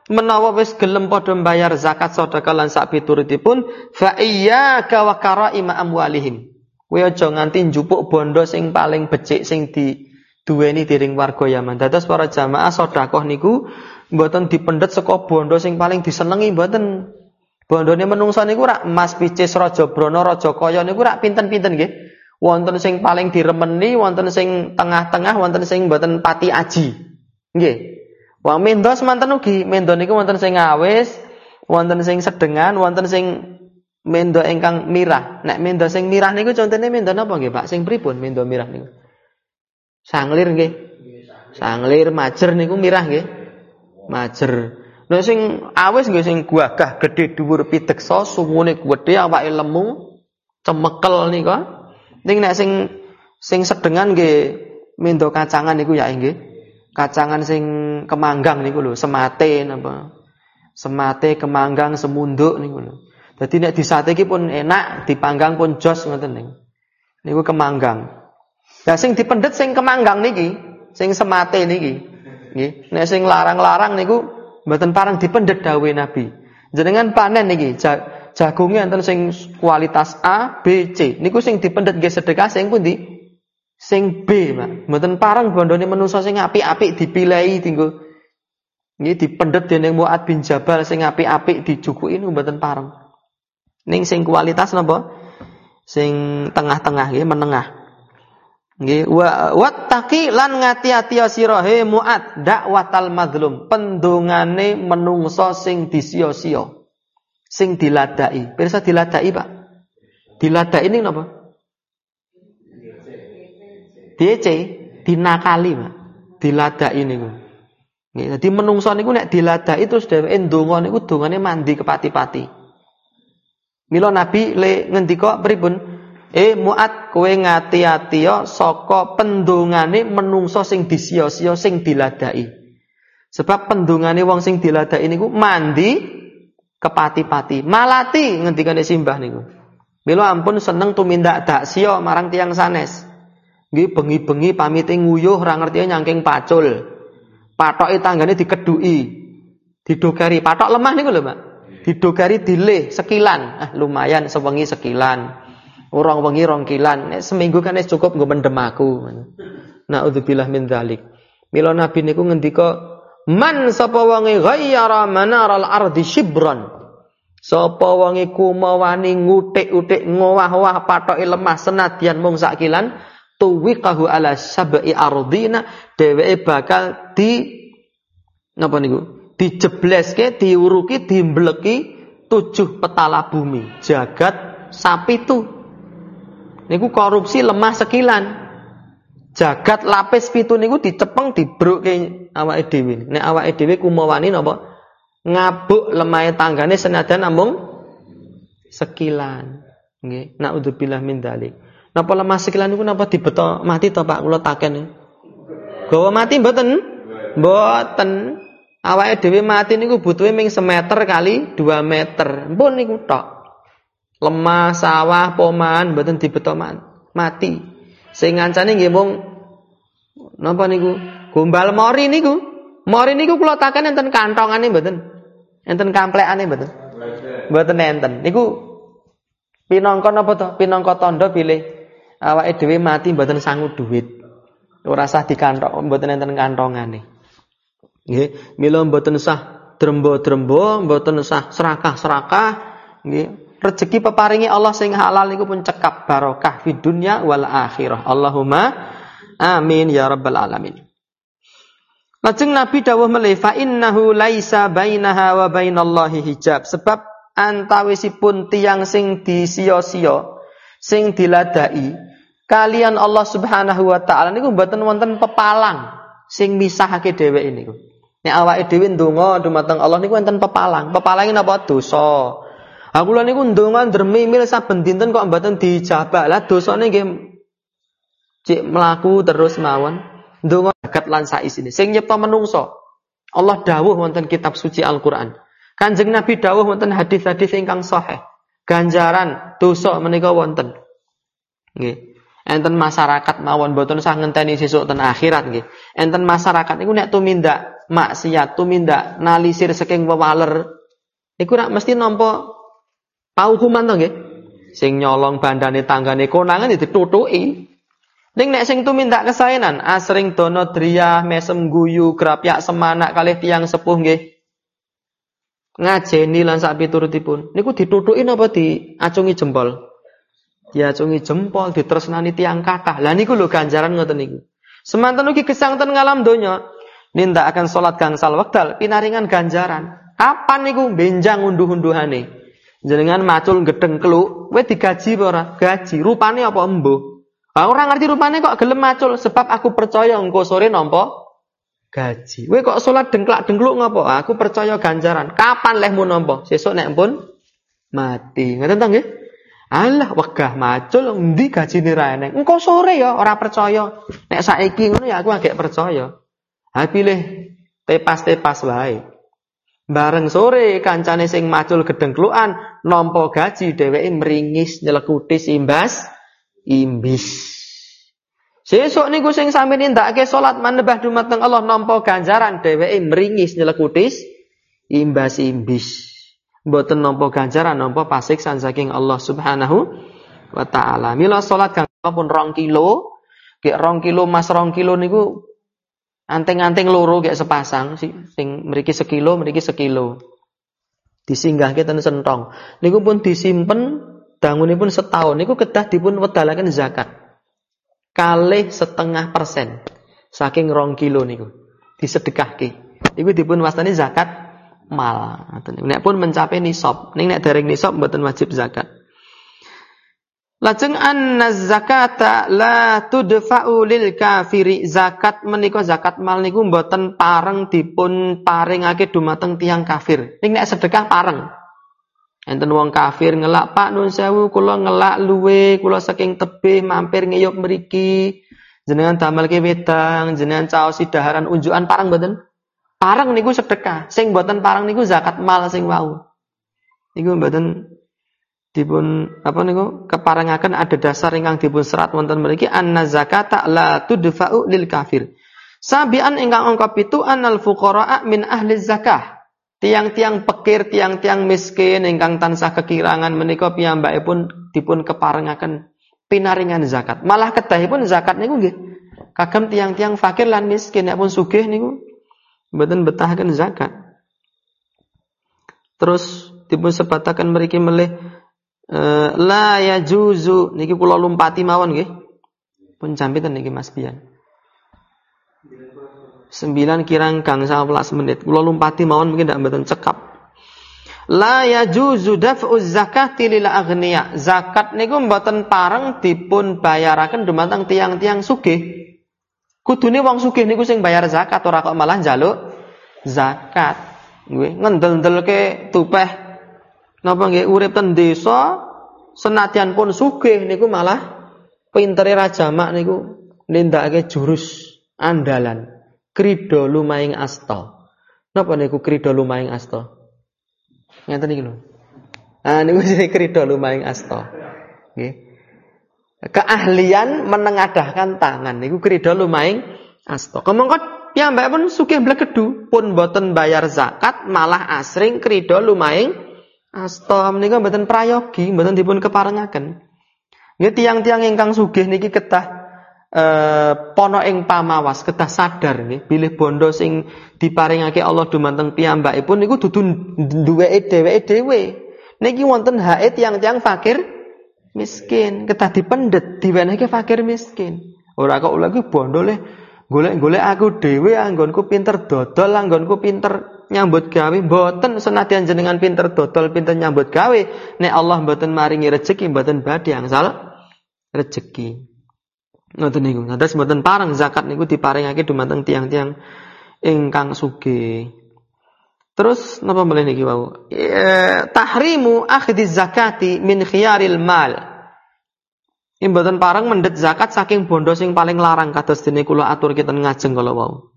menawa wis gelem padha mbayar zakat sedekah lan sak pituritipun fa iyyaka wa karaima amwalihim kowe aja nganti njupuk bondo sing paling becik sing di duweni diring warga Yaman dados para jamaah sedekah niku mboten dipendet saka bondo sing paling disenengi mboten bondone menungsa niku rak emas picis raja brana raja kaya niku rak pinten-pinten nggih wonten sing paling diremeni wonten sing tengah-tengah wonten sing mboten pati aji nggih Wong mendo semanten ugi, mendo niku wonten sing awis, wonten sing sedengan, wonten sing mendo ingkang mirah. Nek mendo sing mirah niku contone mendo napa nggih, Pak? Sing pripun mendo mirah niku? Sanglir nggih. Sanglir majer niku mirah nggih. Majer. Nek sing awis nggih sing gagah gedhe dhuwur piteksa, sumune gedhe awake lemu, cemekel nika. Ning nek sing sing sedengan nggih mendo kacangan niku ya nggih kacangan sing kemanggang niku lho, semate napa. Semate, kemanggang, semunduk niku lho. Dadi nek disate iki pun enak, dipanggang pun jos ngoten niku. Niku kemanggang. Lah sing dipendet sing kemanggang niki, sing semate niki. Nggih. Nek sing larang-larang niku mboten parang dipendet dawuh Nabi. Jenengan panen niki, jagungnya enten sing kualitas A, B, C. Niku sing dipendet nggih sedekah sing pundi? Sing B, Pak. Mboten parang bondone manusa sing apik-apik dipilih tinggo nggih dipendet dening Muad bin Jabal sing apik-apik dijukuki mboten parang. Ning sing kualitas napa? Sing tengah-tengah nggih menengah. Nggih, wa wattaqi lan ngati-ati sira he muat dakwatal madlum, pendungane menungso sing disia-sia. Sing diladai. Pirsa diladai, Pak? Diladai ini napa? DC, dinakali, Pak. Diladai niku. Nggih, dadi menungso niku nek diladai terus dheweke ndonga niku dongane mandi kepati-pati. Mila Nabi le ngendika pripun? Eh muat kowe ngati-ati ya saka pendungane menungso sing disia-sia sing diladai. Sebab pendungane wong sing diladai niku mandi kepati-pati, malati ngendikane simbah niku. Mila ampun seneng tumindak daksya marang tiang sanes. Nggih bengi-bengi pamite nguyuh ora ngerti nyangking pacul. Patoke tanggane dikeduki. Didogari patok lemah niku lho, Pak. Didogari dileh sekilan. Ah lumayan sewengi sekilan. Orang wengi rong kilan, nek seminggu kan cukup nggo mendem aku. Nauzubillah min dzalik. Mila Nabi niku ngendika, "Man sapa wonge ghayyara manaral ardi shibran." Sapa wonge kumawani ngutik-utik ngowah-owah patoke lemah senadyan mung sakilan, tuwiqahu ala sab'i ardina, dheweke bakal di napa niku? Dijebleske, diuruki, dimbleki tujuh petala bumi, jagat sapi itu niku korupsi lemah sekilan. Jagat lapis pitu niku dicepeng dibrukke awake dhewe. Nek awake dhewe kumawani napa? Ngabuk lemahe tanggane senajan namung sekilan. Nggih, naudzubillah min dzalik. Napa lemah sekilan niku napa dibeto mati to Pak kula taken. Gawa mati mboten? Mboten. Awake dhewe mati niku butuhe ming semeter kali 2 meter. Mpun niku tok lemah, sawah, poman mboten dibetoman mati. Sing ngancane nggih mung napa niku? Gombal mori niku. Mori niku kula taken enten kantongane mboten. Enten kamplekane mboten. Mboten enten. Niku pinangka napa to? Pinangka tandha bilih awake dhewe mati mboten sangu duit. Ora sah dikantong, mboten enten kantongane. Nggih, mila mboten sah drembo-drembo, mboten sah serakah-serakah, nggih rezeki peparingi Allah sing halal niku pun cekap barokah fi dunya wal akhirah. Allahumma amin ya rabbal alamin. Lajeng Nabi dawuh melih fa innahu laisa bainaha wa bainallahi hijab sebab antawisipun tiang sing disia-sia sing diladai kalian Allah Subhanahu wa taala niku mboten wonten pepalang sing misahake dheweke niku. Nek awake dhewe ndonga dumateng Allah niku wonten pepalang. Pepalange napa dosa. Aku lha niku ndonga ndremimil saben dinten kok mboten dijabah. Lah dosane nggih cek mlaku terus mawon. Ndonga zakat lan saisine. Sing nyipta menungso. Allah dawuh wonten kitab suci Al-Qur'an. Kanjeng Nabi dawuh wonten hadis-hadis ingkang sahih. Ganjaran dosa menika wonten. Nggih. Enten masyarakat mawon boten sah ngenteni sesuk ten akhirat nggih. Enten masyarakat niku nek tumindak maksiat, tumindak nalisir saking wewaler iku rak mesti nampa Paukuman to nggih. Sing nyolong bandane tanggane konangan ya ditutuki. Ning nek sing tumindak kesaenan, asring dono driyah, mesem guyu, grapyak semanak kalih tiang sepuh nggih. Ngajeni lan sak piturutipun. Niku ditutuki napa diacungi jempol? Diacungi jempol, ditresnani tiang kathah. Lah niku lho ganjaran ngoten niku. Semanten ugi gesangten ngalam donya, akan salat gangsal wekdal pinaringan ganjaran. Kapan niku benjang unduh-unduhane? Jenengan macul gedeng keluk, kowe digaji apa ora? Gaji. Rupane apa embuh? Ah ora ngerti rupane kok gelem macul sebab aku percaya engko sore nampa gaji. Kowe kok salat dengklak dengkluk ngopo? Aku percaya ganjaran. Kapan lehmu nampa? Sesuk nek pun mati. Ngoten to nggih? Alah wegah macul endi gajine ra eneng. Engko sore ya ora percaya. Nek saiki ngono ya aku agak percaya. Ha pilih tepas-tepas wae. Bareng sore kancane sing macul gedeng kluan nampa gaji dheweke meringis nyelekuti imbas imbis. Sesuk niku sing sami nindakake salat manembah dumateng Allah nampa ganjaran dheweke meringis nyelekuti imbas imbis. Mboten nampa ganjaran nampa pasiksan saking Allah Subhanahu wa taala. Mila salat kang pun rong kilo, kek rong kilo mas rong kilo niku Anteng-anteng loro kayak sepasang sing mriki sekilo, mriki sekilo. Disinggahke ten sentong. Niku pun disimpen dangunipun setahun. Niku kedah dipun wedalaken zakat. kalih setengah persen saking rong kilo niku disedekahke. Iku dipun wastani zakat mal. Nek pun mencapai nisab, ning nek dereng nisab mboten wajib zakat. Lajeng anna zakata la tudfa'u lil kafiri. Zakat menika zakat mal niku mboten pareng dipun paringake dumateng tiang kafir. Ning nek sedekah pareng. Enten wong kafir ngelak Pak nun sewu kula ngelak luwe kula saking tebih mampir ngiyup mriki. Jenengan damelke wedang, jenengan caosi daharan unjukan pareng mboten? Pareng niku sedekah. Sing mboten pareng niku zakat mal sing wau. Niku mboten dipun apa niku keparengaken ada dasar ingkang dipun serat wonten mriki anna zakata la tudfa'u lil kafir. Sabian ingkang angka pitu anal fuqara min ahli zakah. Tiang-tiang pekir, tiang-tiang miskin ingkang tansah kekirangan menika piyambakipun dipun keparengaken pinaringan zakat. Malah kedahipun zakat niku nggih kagem tiang-tiang fakir lan miskin nek pun sugih niku mboten betahaken zakat. Terus dipun sebataken mriki melih uh, la yajuzu niki kula lumpati mawon nggih. Pun jampitan niki Mas Bian. Sembilan kirang kang belas menit. Kula lumpati mawon mungkin ndak mboten cekap. La yajuzu daf'u zakati lil aghniya. Zakat niku mboten pareng dipun bayaraken dumateng tiang-tiang sugih. Kudune wong sugih niku sing bayar zakat ora kok malah njaluk zakat. Nggih, ngendel-ndelke tupeh Napa nggih urip ten desa senadyan pun sugih niku malah pintere raja mak niku nindakake jurus andalan krida lumaing asta. Napa niku krida lumaing asta? Ngeten iki lho. Ah niku jenenge krida lumaing asta. Nggih. Keahlian menengadahkan tangan niku krida lumaing asta. Kemengko piyambak pun sugih blegedu pun boten bayar zakat malah asring krida lumaing Asta menika mboten prayogi, mboten dipun keparengaken. Nggih tiang-tiang ingkang sugih niki ketah eh pono ing pamawas, ketah sadar nggih bilih bondo sing diparingake Allah dumateng piyambakipun niku dudu duweke dheweke dhewe. Niki wonten hake tiang-tiang fakir miskin, ketah dipendet diwenehke fakir miskin. Ora kok lagi bondo le golek-golek aku dhewe anggonku pinter dodol, anggonku pinter nyambut gawe mboten senadyan jenengan pinter dodol pinter nyambut gawe nek Allah mboten maringi rezeki mboten badhe angsal rezeki ngoten niku ngados mboten parang zakat niku diparingake dumateng tiang-tiang ingkang sugih Terus napa boleh niki wau? E, tahrimu akhdhi zakati min khiyaril mal. Ini mboten parang mendet zakat saking bondo sing paling larang kados dene kula atur kita ngajeng kala wau.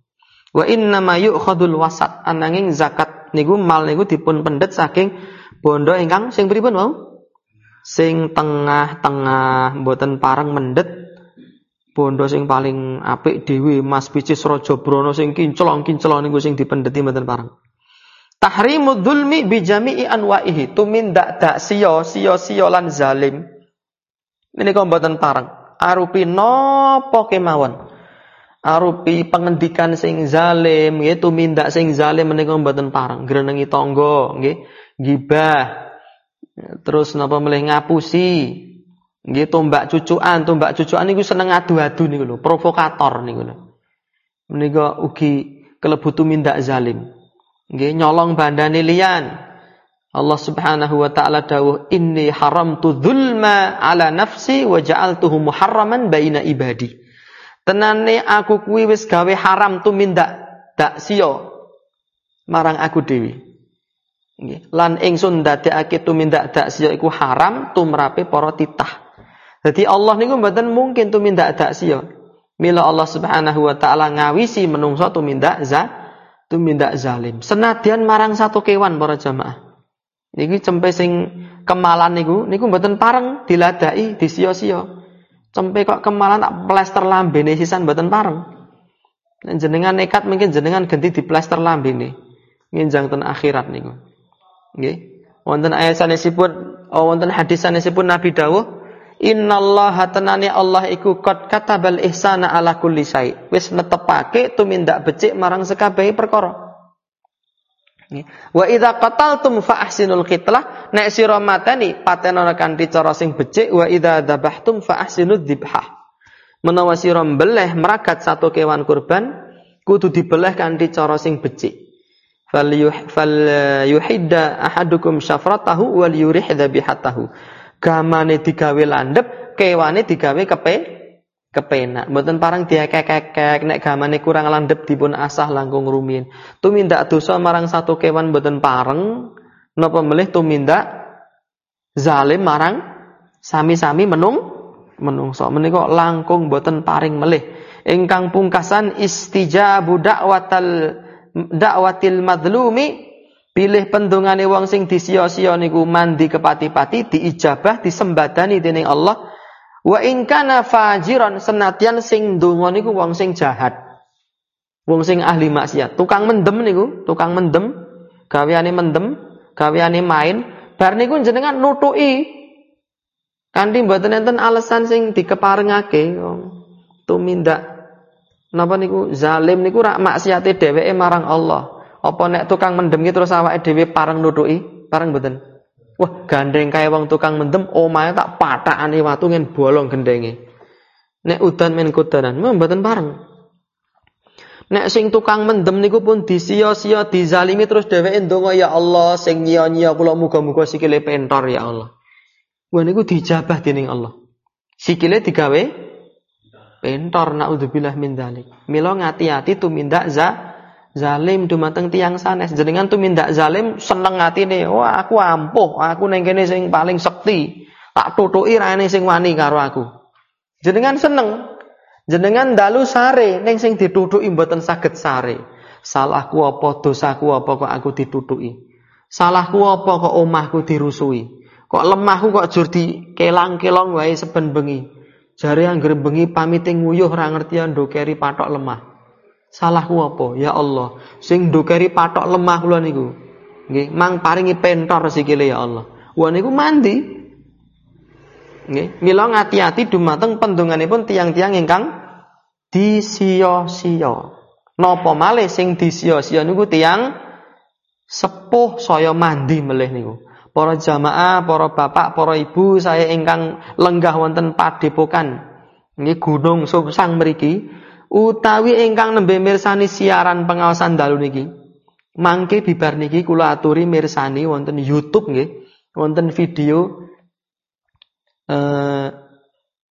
Wa inna ma yu'khadul wasat ananging zakat niku mal niku dipun pendet saking bondo ingkang sing pripun mau? Sing tengah-tengah mboten parang mendet bondo sing paling apik dhewe Mas Picis Raja Brana sing kinclong-kinclong niku sing dipendeti mboten parang. Tahrimu dzulmi bi jami'i anwa'ihi tumindak dak siya siya siya lan zalim. Menika mboten parang. Arupi napa kemawon arupi pengendikan sing zalim nggih tumindak sing zalim menika mboten pareng. Grenengi tangga nggih. Gibah. Terus napa melih ngapusi. Nggih tombak cucukan tombak cucukan niku seneng adu-adu niku lho provokator niku lho. Menika ugi kelebu tumindak zalim. Nggih nyolong bandane liyan. Allah Subhanahu wa taala dawuh inni haramtu dzulma ala nafsi wa ja'altuhu muharraman baina ibadi Tenane aku kuwi wis gawe haram tumindak dak siya marang aku dewi. Nggih. Lan ingsun ndadekake tumindak dak siya iku haram tumrape para titah. Jadi Allah niku mboten mungkin tumindak dak siya. Mila Allah Subhanahu wa taala ngawisi menungso tumindak za tumindak zalim. Senadyan marang satu kewan para jamaah. Niki cempe sing kemalan niku niku mboten pareng diladai disia-sia. Cempe kok kemalan tak plester lambene sisan mboten pareng. Nek jenengan nekat mungkin jenengan ganti di plester lambene. Nginjang ten akhirat niku. Nggih. Wonten ayat sanesipun oh wonten hadis sanesipun Nabi dawuh Innallaha tenani Allah iku qad katabal ihsana ala kulli syai. Wis netepake tumindak becik marang sekabehi perkara. Wa idza qataltum fa ahsinul qitlah nek sira mateni patenono kanthi cara sing becik wa idza dzabhtum fa ahsinud dzibhah. Menawa sira mbeleh meragat satu kewan kurban kudu dibeleh kanthi cara sing becik. Fal yuhidda ahadukum syafratahu wal yurih dzabihatahu. Gamane digawe landep, kewane digawe kepe kepenak. Mboten parang diakek-kek nek gamane kurang landep dipun asah langkung rumiyin. Tumindak dosa marang satu kewan mboten pareng napa melih tumindak zalim marang sami-sami menung menungso menika langkung boten paring melih ingkang pungkasan istijabu dakwatal dakwatil madlumi pilih pendungane wong sing disia-sia niku mandi kepati-pati diijabah disembadani dening Allah wa in kana fajiran senatian sing donga niku wong sing jahat wong sing ahli maksiat tukang mendem niku tukang mendem gaweane mendem gaweane main bar niku jenengan nutuki Kanthi mboten enten alasan sing dikeparengake tumindak napa niku zalim niku rak maksiate dheweke marang Allah. Apa nek tukang mendem terus awake dhewe pareng nutuki? Pareng mboten. Wah, gandeng kaya wong tukang mendem omahe tak patakane watu ngen bolong gendenge. Nek udan men kudanan, mboten pareng. Nek sing tukang mendem niku pun disia-sia dizalimi terus dheweke ndonga ya Allah sing nyia-nyia kula muga-muga sikile pentor ya Allah. Wah niku dijabah dening Allah. Sikile digawe pentor naudzubillah min dzalik. Mila ngati-ati tumindak za zalim dumateng tiang sanes. Jenengan tumindak zalim seneng atine. Wah aku ampuh, aku ning kene sing paling sekti. Tak tutuki rane sing wani karo aku. Jenengan seneng. Jenengan dalu sare ning sing ditutuki mboten saged sare. Salahku apa, dosaku apa kok aku ditutuki? Salahku apa kok omahku dirusui? Kok lemahku kok jur di kelang-kelong wae seben bengi. Jare anggere bengi pamite nguyuh ora ngerti ndokeri patok lemah. Salahku apa? Ya Allah, sing ndokeri patok lemah kula niku. Nggih, mang paringi pentor sikile ya Allah. Wah niku mandi. Nggih, mila ngati-ati dumateng pendonganipun tiang-tiang ingkang disia-sia. Napa malih sing disia-sia niku tiang sepuh saya mandi melih niku para jamaah, para bapak, para ibu saya ingkang lenggah wonten padepokan ini Gunung Sungsang mriki utawi ingkang nembe mirsani siaran pengawasan dalu niki mangke bibar niki kula aturi mirsani wonten YouTube nggih wonten video eh,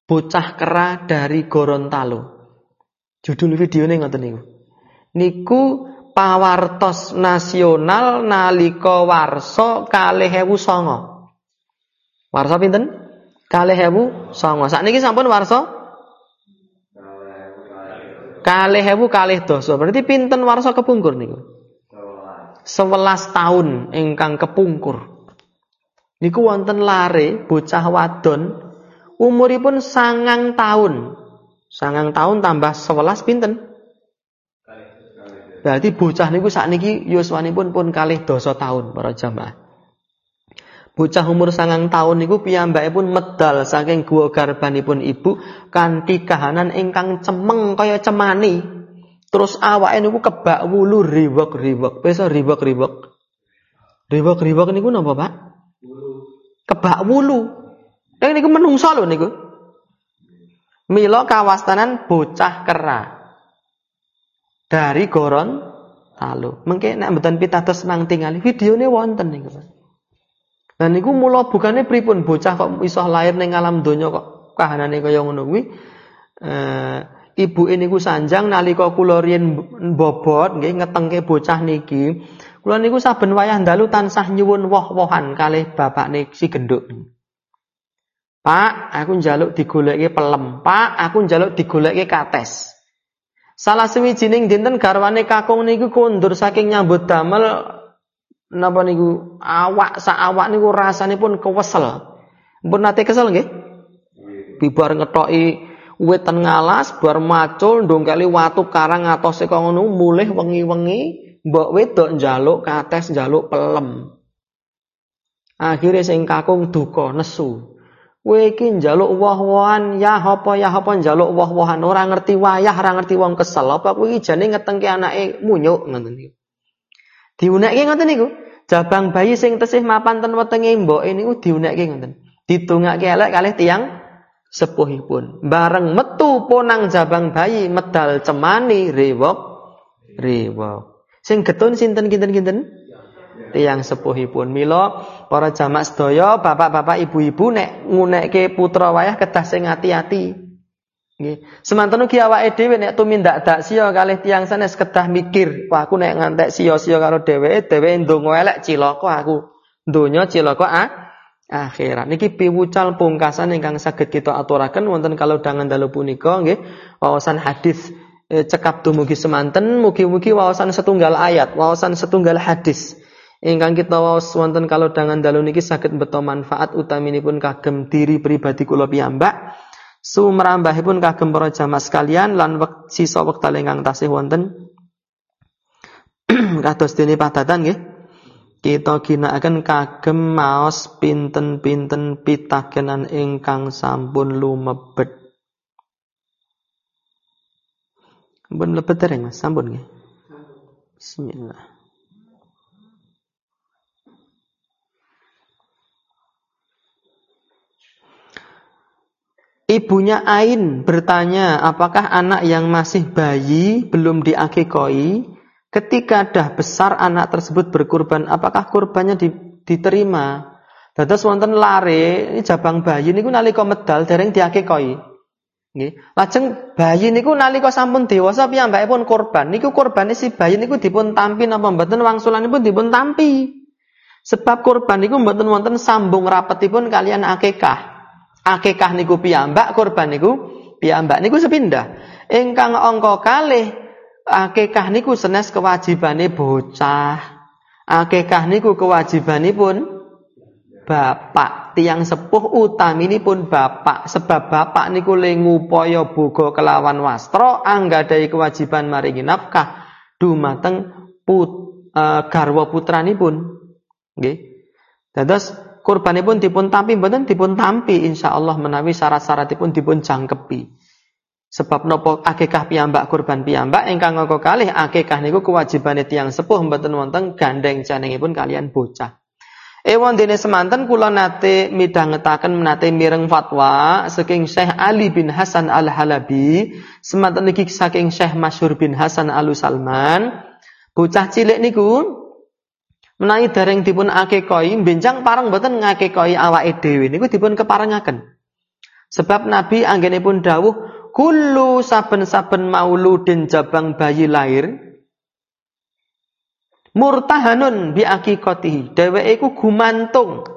bocah kera dari Gorontalo judul videonya ngoten niku niku pawartos nasional nalika warsa kalih songo. Warsa pinten? Kalih songo. Sakniki sampun warsa? Kalih ewu kalih dosa. Berarti pinten warsa kepungkur niku? Sewelas tahun ingkang kepungkur. Niku wonten lare bocah wadon umuripun sangang tahun. Sangang tahun tambah sewelas pinten? Berarti bocah niku sakniki yuswanipun pun kalih dosa tahun para jamaah. Bocah umur sangang tahun niku pun medal saking gua garbanipun ibu kanthi kahanan ingkang cemeng kaya cemani. Terus awake niku kebak wulu riwek-riwek. Bisa riwek-riwek. Riwek-riwek niku napa, Pak? Kebak wulu. Nek niku menungso lho niku. Mila kawastanan bocah kera dari Goron Talo. Mengke nek mboten pitados nang tingali videone wonten niku. Lah niku mula bukane pripun bocah kok iso lahir ning alam donya kok kahanane kaya ngono kuwi. Eh ibuke niku sanjang nalika kula riyen bobot nggih ngetengke bocah niki. Kula niku saben wayah dalu tansah nyuwun woh-wohan kalih bapakne si genduk. Pak, aku njaluk digoleki pelem. Pak, aku njaluk digoleki kates. Salah sewijining dinten garwane kakung niku kondur saking nyambut damel napa niku awak sak awak niku pun kewesel. Mpun nate kesel nggih? Bibar ngetoki wetan ngalas bar macul ndongkali watu karang atose kok ngono mulih wengi-wengi mbok wedok njaluk kates njaluk pelem. Akhirnya sing kakung duka nesu. Kowe iki njaluk woh-wohan ya apa ya apa njaluk woh-wohan ora ngerti wayah, ora ngerti wong kesel. Apa kowe iki jane ngetengke anake munyuk ngoten. Diunekke ngoten niku. Jabang bayi sing tesih mapan ten wetenge mboke niku diunekke ngoten. Ditungake elek kalih tiang sepuhipun. Bareng metu ponang jabang bayi medal cemani rewok rewok. Sing getun sinten kinten-kinten? Tiang sepuhipun. Milo para jamak sedaya, bapak-bapak, ibu-ibu nek ngunekke putra wayah kedah sing ati-ati. Nggih. Semanten ugi awake dhewe nek tumindak dak sia kalih tiyang sanes kedah mikir, wah aku nek ngantek sia-sia karo dheweke, dheweke ndonga elek cilaka aku. Donya cilaka ah, akhirat. Niki piwucal pungkasan ingkang saged kita aturaken wonten kalau dangan dalu punika nggih wawasan hadis e, cekap dumugi semanten mugi-mugi wawasan setunggal ayat, wawasan setunggal hadis. Ingkang kita waos wonten kalau dangan dalu niki saged beto manfaat utaminipun kagem diri pribadi kula piyambak. Sumrambahipun kagem para jamaah sekalian lan sisa wekdal ingkang tasih wonten kados dene padatan nggih. Kita ginakaken kagem maos pinten-pinten pitakenan ingkang sampun lumebet. Sampun lebet dereng Mas, sampun nggih. Bismillah. Ibunya Ain bertanya, apakah anak yang masih bayi belum diakikoi, ketika dah besar anak tersebut berkurban, apakah kurbannya di, diterima? Dados wonten lare ini jabang bayi niku nalika medal dereng diakikoi. Nggih. Lajeng bayi niku nalika sampun dewasa pun kurban. Niku kurbane si bayi niku dipun tampi napa mboten wangsulanipun dipun tampi. Sebab kurban niku mboten wonten sambung rapetipun kalian akikah akikah niku piyambak, kurban niku piyambak niku sepindah. Ingkang angka kalih akikah niku senes kewajibane bocah. Akikah niku kewajibanipun bapak. Tiang sepuh utaminipun bapak. Sebab bapak niku le ngupaya boga kelawan wastro anggadai kewajiban maringi nafkah. Dumateng put, uh, garwa putranipun. Nggih. Dados kurbanipun dipun tampi mboten dipun tampi insyaallah menawi syarat-syaratipun dipun jangkepi. Sebab nopo akikah piyambak kurban piyambak ingkang ngoko kalih akikah niku kewajibane tiyang sepuh mboten wonten gandeng janengipun kalian bocah. Ewon dene semanten kula nate midhangetaken menate mireng fatwa saking Syekh Ali bin Hasan Al-Halabi, semanten niki saking Syekh Masyhur bin Hasan Al Salman. Bocah cilik niku menawi dereng dipun akekoi benjang parang boten ngakekoi awake dhewe niku dipun keparengaken. Sebab Nabi anggenipun dawuh kullu saben-saben mauludin jabang bayi lahir murtahanun bi akikatihi. Dheweke iku gumantung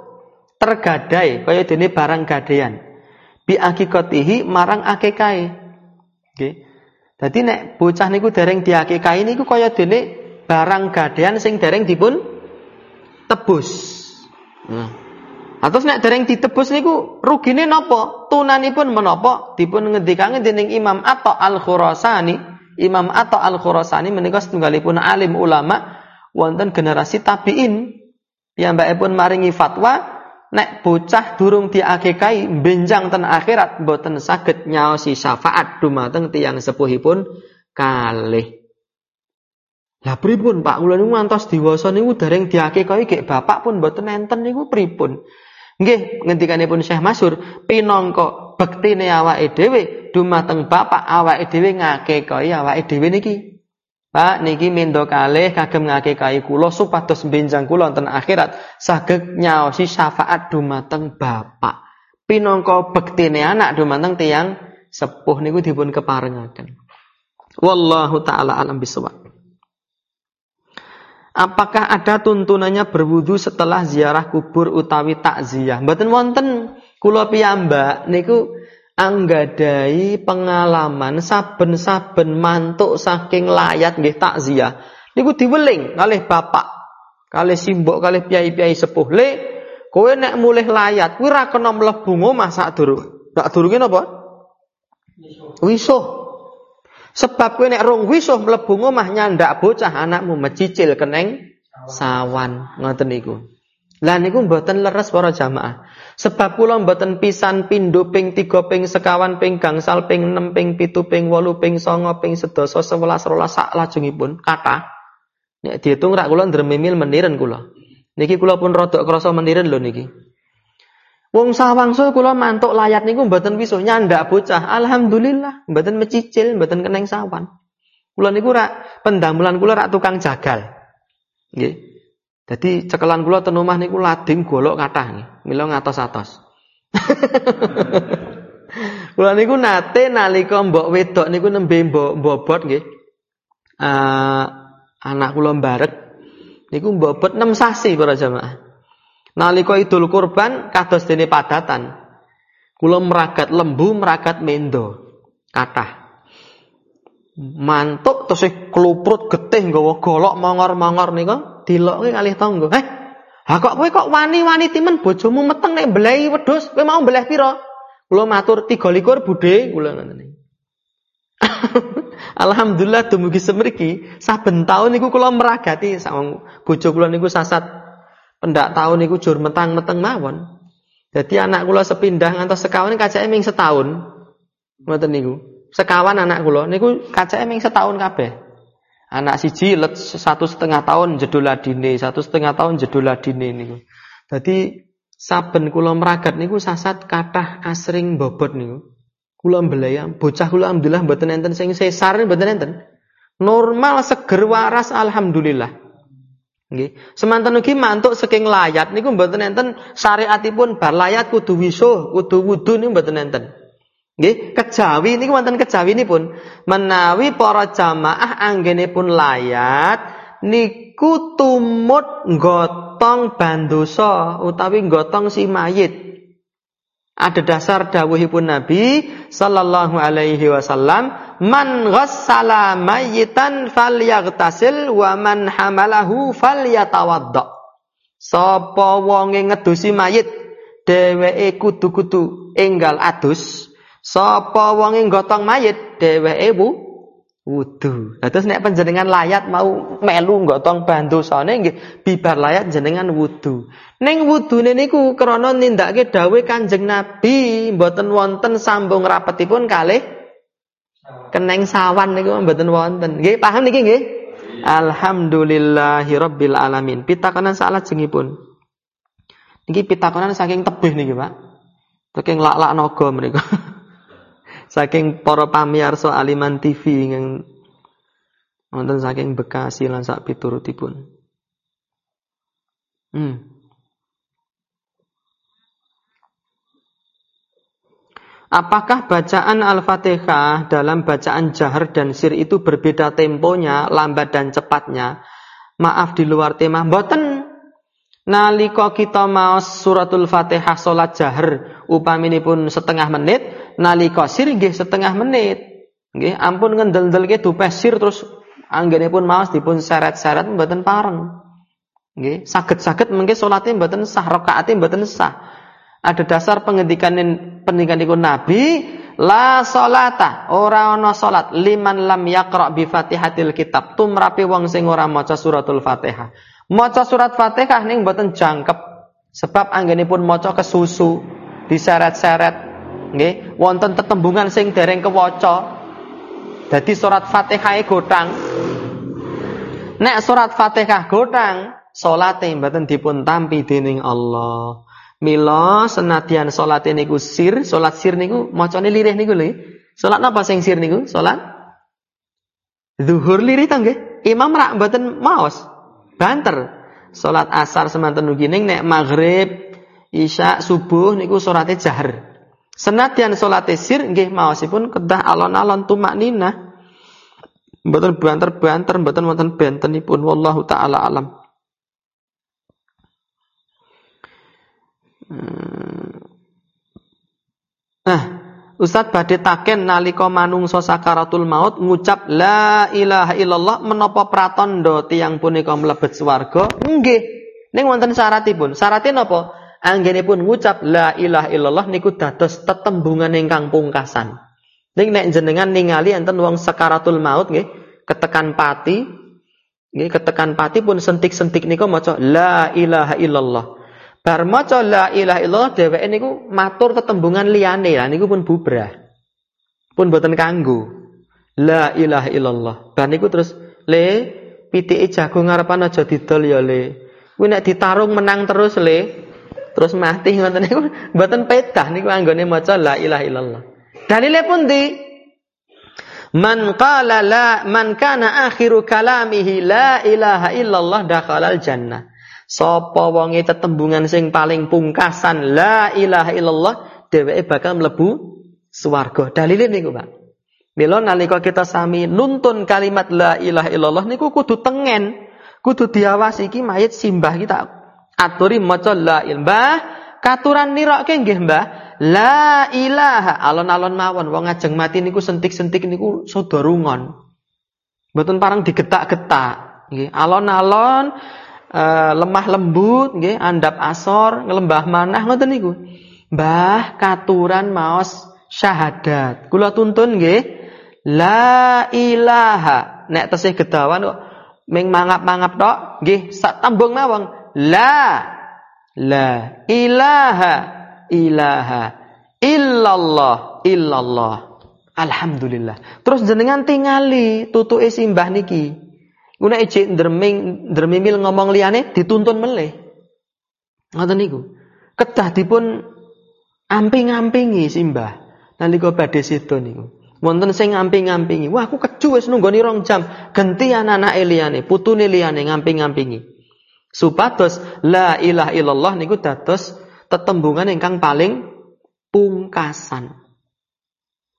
tergadai kaya dene barang gadean. Bi akikatihi marang akekae. Nggih. Dadi nek bocah niku dereng diakekahi niku kaya dene barang gadean sing dereng dipun tebus. Nah. Atus nek dereng ditebus niku rugine napa? Tunanipun menapa? Dipun ngendikaken dening Imam Atha Al-Khurasani. Imam Atha Al-Khurasani menika setunggalipun alim ulama wonten generasi tabi'in. Piyambakipun maringi fatwa nek bocah durung diakekai benjang ten akhirat boten saged nyaosi syafaat dumateng tiyang sepuhipun kalih. Lah pripun Pak kula niku ngantos dewasa niku dereng diakekahi gek bapak pun mboten enten niku pripun? Nggih ngendikanipun Syekh Masyur pinangka bektine awake dhewe dumateng bapak awake dhewe ngakekahi awake dhewe niki. Pak niki mendo kalih kagem ngakekahi kula supados benjang kula wonten akhirat saged nyaosi syafaat dumateng bapak. Pinangka bektine anak dumateng tiyang sepuh niku dipun keparengaken. Wallahu taala alam bisawab. Apakah ada tuntunannya berwudu setelah ziarah kubur utawi takziah? Mboten wonten kula piyambak niku anggadai pengalaman saben-saben mantuk saking layat nggih takziah. Niku diweling kalih bapak, kalih simbok, kalih piyai-piyai sepuh. Le, kowe nek mulih layat kuwi ra kena mlebu ngomah sak durung. Sak durunge napa? Wisuh. Sebab kowe nek rong wisuh mlebu omah nyandak bocah anakmu mecicil keneng sawan ngoten niku. Lah niku mboten leres para jamaah. Sebab kula mboten pisan pindho ping 3 ping sekawan ping gangsal ping 6 ping 7 ping 8 ping 9 ping 11 11 12 sak lajengipun kata. Nek diitung rak kula ndremimil meniren kula. Niki kula pun rada krasa meniren lho niki. Wong sawangsul kula mantuk layat niku mboten wisuh nyandak bocah. Alhamdulillah mboten mecicil, mboten keneng sawan. Kula niku rak pendamelan kula rak tukang jagal. Nggih. Dadi cekelan kula ten omah niku lading golok kathah nggih. Mila ngatos-atos. kula niku nate nalika mbok wedok niku nembe mbok bobot nggih. Uh, anak kula mbarek niku mbobot 6 sasi para jamaah. Nalika Idul Kurban kados dene padatan. Kula meragat lembu, meragat mendo. Kathah. Mantuk terus kluprut getih nggawa golok mongor-mongor nika dilokke kalih tangga. Eh, ha kok kowe kok wani-wani timen bojomu meteng nek mblehi wedhus, kowe mau mbeleh pira? Kula matur 23 budhe kula ngoten Alhamdulillah dumugi semriki saben taun niku kula meragati bojo kula niku sasat pendak tahun niku jur metang-meteng mawon. Jadi anak kula sepindah ngantos sekawan kacake ming setahun. Ngoten niku. Sekawan anak kula niku kacake ming setahun kabeh. Anak siji let satu setengah tahun jedul adine, satu setengah tahun jedul adine niku. Jadi saben kula meragat niku sasat kathah asring bobot niku. Kula mbelayam, bocah kula alhamdulillah mboten enten sing sesar mboten enten. Normal seger waras alhamdulillah. Nggih. Semanten ugi mantuk saking layat niku mboten enten syariatipun bar layat kudu wisuh, kudu wudu niku mboten enten. Nggih, kejawi niku wonten kejawinipun menawi para jamaah anggenipun layat niku tumut gotong bandosa utawi gotong si mayit. Ada dasar dawuhipun Nabi sallallahu alaihi wasallam, "Man ghassala mayyitan falyaghtasil wa man hamalahu falyatawadda." Sapa wonge ngedusi mayit, dheweke kudu-kudu enggal adus. Sapa wonge gotong mayit, dheweke wudu. Nah, terus nek panjenengan layat mau melu nggotong bandosane nggih bibar layat jenengan wudu. Ning wudune niku krana nindakake dawuh Kanjeng Nabi mboten wonten sambung rapetipun kalih keneng sawan niku mboten wonten. Nggih paham niki nggih? Alhamdulillahirabbil alamin. Pitakonan salah jengipun. Niki pitakonan saking tebih niki, Pak. Saking lak-lak naga mriku. saking para pamirsa Aliman TV yang wonten saking Bekasi lan sak piturutipun. Hmm. Apakah bacaan Al-Fatihah dalam bacaan jahar dan sir itu berbeda temponya, lambat dan cepatnya? Maaf di luar tema. Mboten nalika kita mau suratul Fatihah salat jahar upaminipun setengah menit, nalika sir nggih setengah menit. Nggih, ampun ngendel-ndelke dupes sir terus anggenipun maos dipun seret-seret mboten pareng. Nggih, saged-saged mengke salate mboten sah, rakaate mboten sah. Ada dasar pengendikan pendidikanipun Nabi, la salata, ora ana salat liman lam yaqra bi Fatihatil kitab. Tumrape wong sing ora maca suratul Fatihah. Maca surat Fatihah ning mboten jangkep sebab anggenipun maca kesusu, diseret-seret Nggih, wonten tetembungan sing dereng kewaca. Dadi surat Fatihah gotang. Nek surat Fatihah gotang, salate mboten dipun tampi dening Allah. Mila senadyan salat niku sir, salat sir niku macane lirih niku lho. Salat napa sing sir niku? Salat zuhur lirih ta nggih? Imam rak mboten maos. Banter. Salat asar semanten ugi nek maghrib, isya, subuh niku salate jahar. Senadyan salat sir nggih maosipun kedah alon-alon tumak nina. Mboten banter-banter, mboten wonten bentenipun wallahu taala alam. Hmm. Nah, Ustaz badhe taken nalika manungsa sakaratul maut ngucap la ilaha illallah menapa pratandha tiyang punika mlebet swarga? Nggih. Ning wonten syaratipun. Syaratnya napa? Anggenipun ngucap la ilaha illallah niku dados tetembungan ingkang pungkasan. Ning nek jenengan ningali enten wong sakaratul maut nggih, ketekan pati, nggih ketekan pati pun sentik-sentik niku maca la ilaha illallah. Bar maca la ilaha illallah dheweke niku matur tetembungan liyane lah niku pun bubrah. Pun boten kanggo. La ilaha illallah. Bar niku terus le pitike jago ngarepan aja didol ya le. Kuwi ditarung menang terus le. Terus mati ngoten niku mboten pedah niku anggone maca la ilaha illallah. Dalile pun di Man qala la man kana akhiru kalamihi la ilaha illallah dakhalal jannah. Sapa wonge tetembungan sing paling pungkasan la ilaha illallah dheweke bakal mlebu swarga. Dalile niku, Pak. Mila nalika kita sami nuntun kalimat la ilaha illallah niku kudu tengen, kudu diawasi iki mayit simbah kita aturi maca la ilaha Katuran nirokke nggih Mbah, la ilaha alon-alon mawon wong ngajeng mati niku sentik-sentik niku sodorungon. Mboten parang digetak-getak, nggih. Alon-alon uh, lemah lembut nggih, andap asor, ngelembah manah ngoten niku. Mbah katuran maos syahadat. Kula tuntun nggih. La ilaha. Nek tesih gedawan kok ming mangap-mangap tok, nggih, sak tambung mawon. La La ilaha ilaha illallah illallah. Alhamdulillah. Terus jenengan tingali tutuke simbah niki. Guna ijik ndreming ndremimil ngomong liyane dituntun meleh. Ngoten niku. Kedah dipun amping-ampingi simbah. Nalika badhe sedo niku. Wonten sing ngamping-ngampingi. Wah, aku keju wis nunggoni rong jam. Ganti anak-anak liyane, putune liyane ngamping-ngampingi. Supados la ilaha illallah niku dados tetembungan ingkang paling pungkasan.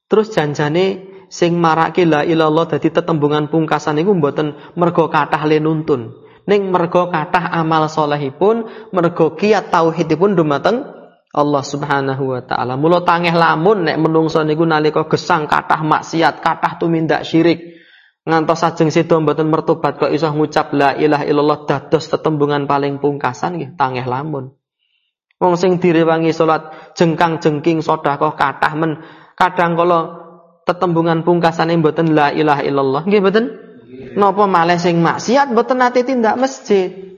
Terus janjane sing marake la ilallah dadi tetembungan pungkasan niku mboten mergo kathah le nuntun. Ning mergo kathah amal salehipun, mergo kiat tauhidipun dumateng Allah Subhanahu wa taala. Mula tangeh lamun nek menungso niku nalika gesang kathah maksiat, kathah tumindak syirik, ngantos sajeng sedo mboten mertobat kok iso ngucap la ilaha illallah dados tetembungan paling pungkasan nggih tangeh lamun. Wong sing direwangi salat jengkang-jengking sedekah kathah men kadang kala tetembungan pungkasane mboten la ilaha illallah nggih mboten? Napa malih sing maksiat mboten nate tindak masjid.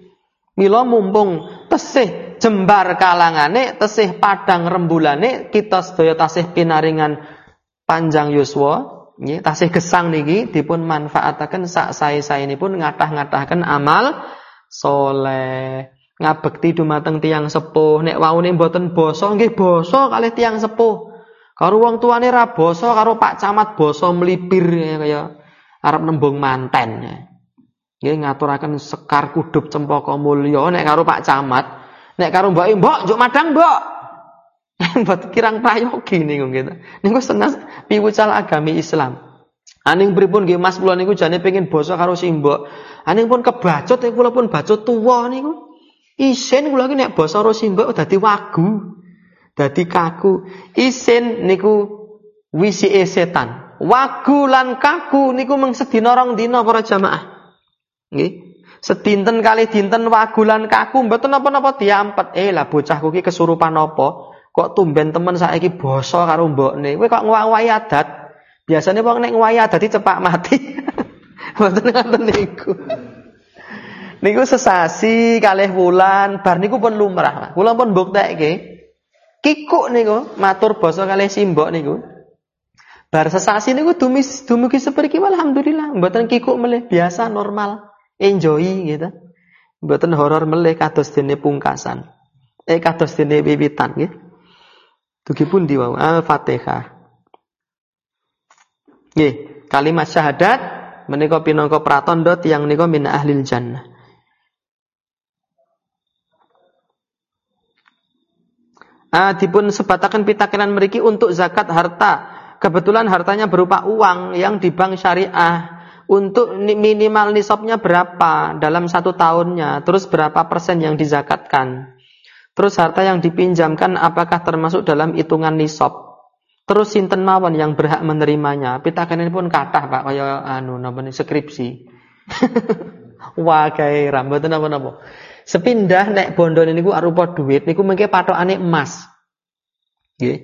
Mila mumpung tesih jembar kalangane, tesih padang rembulane kita sedaya tasih pinaringan panjang yuswa nggih tasih gesang niki dipun manfaataken sak sae-saenipun ngatah-ngatahaken amal soleh. Ngabekti dumateng tiang sepuh nek waune mboten basa nggih basa kalih tiang sepuh. Karo wong tuane ra basa karo Pak Camat basa melipir ya, kaya arep nembung manten. Nggih ngaturaken sekar kudup cempaka mulya. Nek karo Pak Camat nek karo mbok mbok njuk madang mbok buat kirang prayogi niku gitu. Niku senas piwucal agami Islam. Aning pripun nggih Mas kula niku jane pengen basa karo simbok. Aning pun kebacut ya kula pun bacut tuwa niku. Isin kula iki nek basa karo simbok dadi wagu. Dadi kaku. Isin niku wisike setan. Wagu lan kaku niku mung sedina rong dina para jamaah. Nggih. Sedinten kali dinten wagu lan kaku mboten napa-napa diampet. Eh lah bocahku iki kesurupan apa? Kok tumben temen saiki basa karo mbokne. Kowe kok ngwawahi adat. Biasanya wong nek ngwawahi adat cepak mati. Mboten ngoten niku. Niku sesasi kalih wulan, bar niku pun lumrah. Kula pun mbuktekke. Kikuk niku matur basa kalih simbok niku. Bar sesasi niku dumis dumugi seperti alhamdulillah, mboten kikuk melih biasa normal, enjoy gitu. Mboten horor melih kados dene pungkasan. Eh kados dene wiwitan nggih. Dugi pun diwau Al-Fatihah. Nggih, kalimat syahadat menika pinangka pratandha tiyang nika min ahlil jannah. Ah, dipun sebataken pitakenan mriki untuk zakat harta. Kebetulan hartanya berupa uang yang di bank syariah. Untuk minimal nisabnya berapa dalam satu tahunnya, terus berapa persen yang dizakatkan. Terus harta yang dipinjamkan apakah termasuk dalam hitungan nisab? Terus sinten mawon yang berhak menerimanya? Pitaken pun kathah Pak kaya anu napa skripsi. Wah kae rambut napa-napa. Sepindah nek bondo niku arupa duit niku mengke patokane emas. Nggih.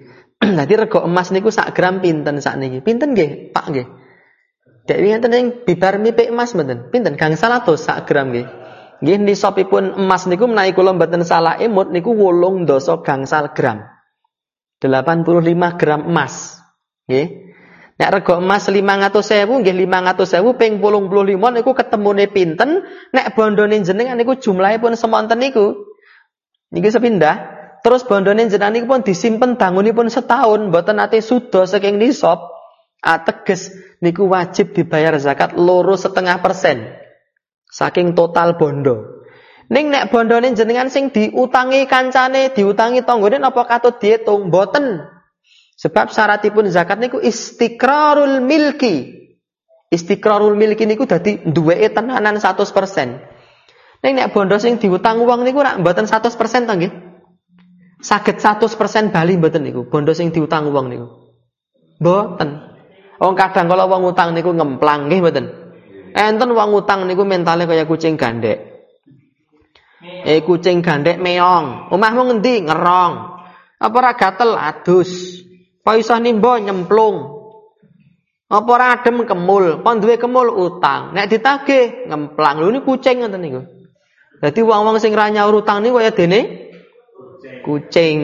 Dadi rego emas niku sak gram pinten sak niki? Pinten nggih, Pak nggih? Dek ngenten ing bibar mipik emas mboten? Pinten? Gangsal atus sak gram nggih. Nggih nisabipun emas niku menawi kula mboten salah emut niku wolung dosa gangsal gram. 85 gram emas. Nggih. Nek rego emas 500.000 nggih 500.000 ping 85 niku ketemune pinten? Nek bondone jenengan niku jumlahipun semonten niku. Niki sepindah Terus bondone jenengan niku pun disimpen dangunipun setahun, mboten nate sudo saking nisab. Ateges niku wajib dibayar zakat loro setengah persen saking total bondo. Ning nek bondone jenengan sing diutangi kancane, diutangi tanggane napa katut diitung? Mboten. Sebab syaratipun zakat niku istiqrarul milki. Istiqrarul milki niku dadi duweke tenanan 100%. Ning nek bondo sing diutang uang niku rak mboten 100% to nggih? Saged 100% bali mboten niku, bondo sing diutang uang niku. Mboten. Wong kadang kalau wong utang niku ngemplang nggih mboten. Enten wong utang niku mentale kaya kucing gandek. Eh kucing gandek meong. Omahmu ngendi? Ngerong. Apa ora gatel adus. Apa iso nimba nyemplung. Apa ora adem kemul. Apa duwe kemul utang. Nek ditagih ngemplang. Lho ini kucing ngoten niku. Dadi wong-wong sing ra nyaur utang niku kaya dene kucing.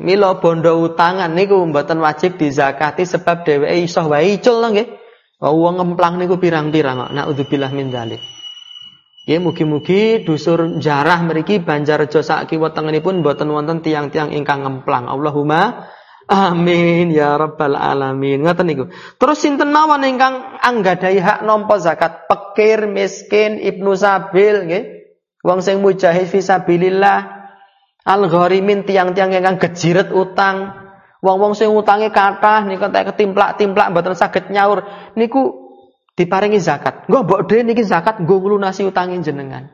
Mila bondo utangan niku mboten wajib dizakati sebab dheweke iso wae icul nggih. Wong ngemplang niku pirang-pirang kok. Nauzubillah min dzalik. Ya mugi-mugi dusur jarah mriki Banjarjo sak kiwa tengenipun mboten wonten tiang-tiang ingkang ngemplang. Allahumma amin ya rabbal alamin. Ngoten niku. Terus sinten mawon ingkang anggadhahi hak nampa zakat? Pekir, miskin, ibnu sabil nggih. Wong sing mujahid fisabilillah, Al-gharimin tiang-tiang yang gejiret utang. Wong-wong sing utange kathah niku tak ketimplak-timplak mboten saged nyaur niku diparingi zakat. Nggo mbok dhewe niki zakat nggo nglunasi utange jenengan.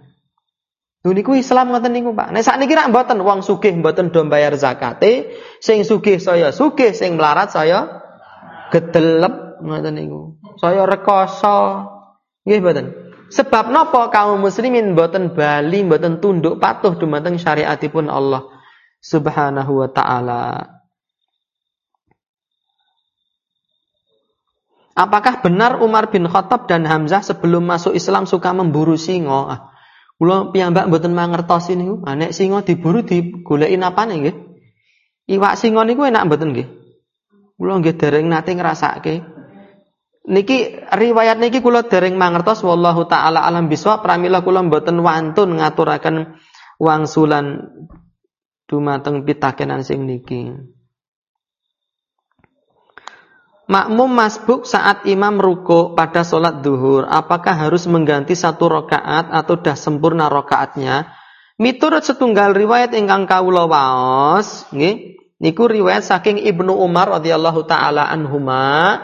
Lho niku Islam ngoten niku, Pak. Nek sakniki rak mboten wong sugih mboten do bayar zakate, sing sugih saya sugih, sing melarat saya gedelep ngoten niku. Saya rekoso. Nggih mboten. Sebab napa kaum muslimin boten bali boten tunduk patuh dumateng syariatipun Allah Subhanahu wa taala. Apakah benar Umar bin Khattab dan Hamzah sebelum masuk Islam suka memburu singo? Ah, kula piyambak mboten mangertos niku. Ah singo diburu digoleki napane nggih? Iwak singo niku enak mboten nggih? Kula nggih dereng nate ngrasake. Niki riwayat niki kula dereng mangertos wallahu taala alam biswa pramila kula mboten wantun ngaturaken wangsulan dumateng pitakenan sing niki. Makmum masbuk saat imam ruko pada sholat duhur, apakah harus mengganti satu rokaat atau dah sempurna rokaatnya? Miturut setunggal riwayat ingkang kawula waos, nggih, niku riwayat saking Ibnu Umar radhiyallahu taala anhuma,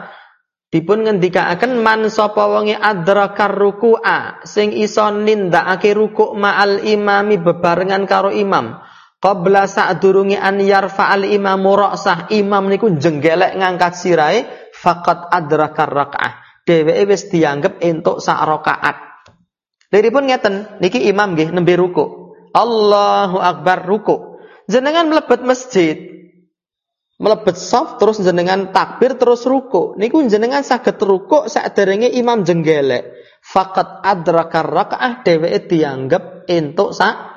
Dipun ngendikaaken man sapa wonge adrakar ruku'a sing iso nindakake rukuk ma'al imami bebarengan karo imam. Qabla sa'durunge an yarfa'al imamu ra'sah imam niku jenggelek ngangkat sirahe faqat adrakar raka'ah. Dheweke wis dianggep entuk sak rakaat. Liripun ngeten, niki imam nggih nembe ruku. Allahu akbar ruku. Jenengan mlebet masjid, melebet soft terus jenengan takbir terus ruku niku jenengan saged ruku saderenge imam jenggelek fakat adrakar rakaah dheweke dianggap entuk sak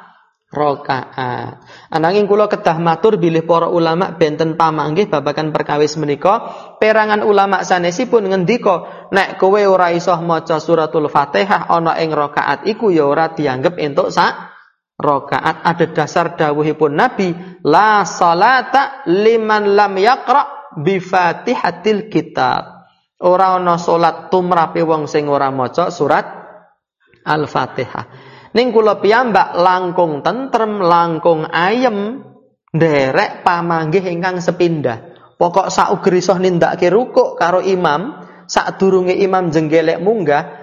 rakaat. Ananging kula kedah matur bilih para ulama benten pamanggih babakan perkawis menika, perangan ulama sanesipun ngendika nek kowe ora iso maca suratul Fatihah ana ing rakaat iku ya ora dianggap entuk sak rakaat ada dasar dawuhipun Nabi la salata liman lam yaqra bi Fatihatil kitab. Ora ana salat tumrape wong sing ora maca surat Al-Fatihah. Ning kula piyambak langkung tentrem, langkung ayem nderek pamanggih ingkang sepindah. Pokok sauger iso nindakake rukuk karo imam, sak durunge imam jenggelek munggah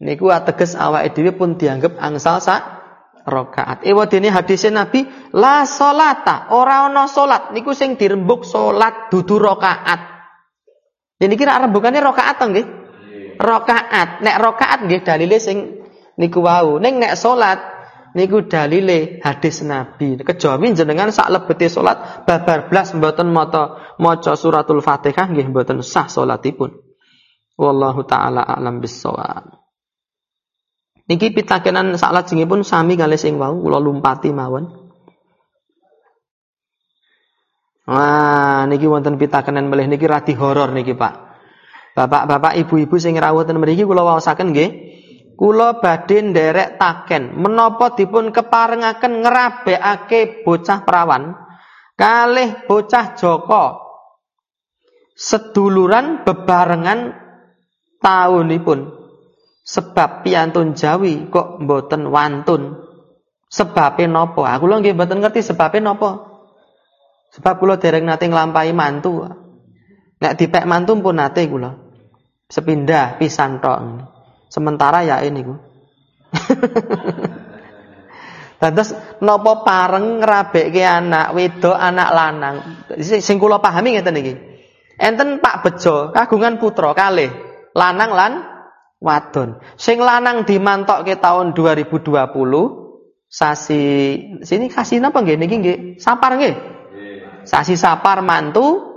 niku ateges awake dhewe pun dianggap angsal sak rakaat. Ewa dene hadis Nabi la salata, ora ana salat niku sing dirembuk salat dudu rakaat. Jadi kira rembukane rakaat to nggih? Rakaat. Nek rakaat nggih dalile sing niku wau. Ning nek salat niku dalile hadis Nabi. Kejawi jenengan sak lebete salat babar blas mboten maca maca suratul Fatihah nggih mboten sah salatipun. Wallahu taala alam bissawab. Niki pitakenan salat pun sami kali sing wau kula lumpati mawon. Wah, niki wonten pitakenan melih niki radi horor niki, Pak. Bapak-bapak, ibu-ibu sing rawuh ten mriki kula waosaken nggih. Kula badhe nderek taken menapa dipun keparengaken ngerabekake bocah perawan Kalih bocah Joko seduluran bebarengan tahunipun. Sebab piantun Jawi kok mboten wantun. Sebabnya nopo? Aku lo nggih mboten ngerti sebabnya nopo. Sebab kula dereng nate nglampahi mantu. Nek dipek mantu pun nate kula. Sepindah pisan tok. Sementara ya ini ku. Terus nopo pareng ngrabekke anak wedok anak lanang. Sing kula pahami ngeten iki. Enten Pak Bejo kagungan putra kalih, lanang lan wadon. Sing lanang dimantokke tahun 2020 sasi sini kasih napa nggih niki nggih sapar nggih. Sasi sapar mantu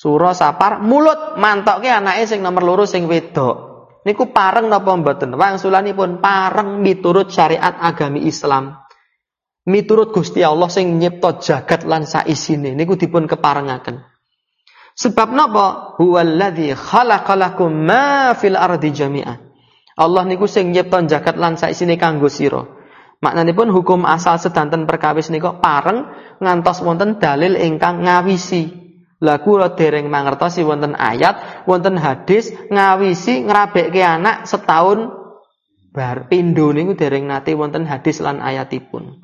Suro sapar mulut mantokke anake sing nomor loro sing wedok. Niku pareng napa mboten? Wangsulanipun pareng miturut syariat agami Islam. Miturut Gusti Allah sing nyipta jagat lan saisine niku dipun keparengaken. Sebab napa? Huwallazi khalaqalakum ma fil ardi jami'ah. Allah niku sing nyipta jagat lan saisine kanggo sira. Maknanipun hukum asal sedanten perkawis niku pareng ngantos wonten dalil ingkang ngawisi. Lah kula dereng mangertosi wonten ayat, wonten hadis ngawisi ngrabekke anak setahun bar pindho niku dereng nate wonten hadis lan ayatipun.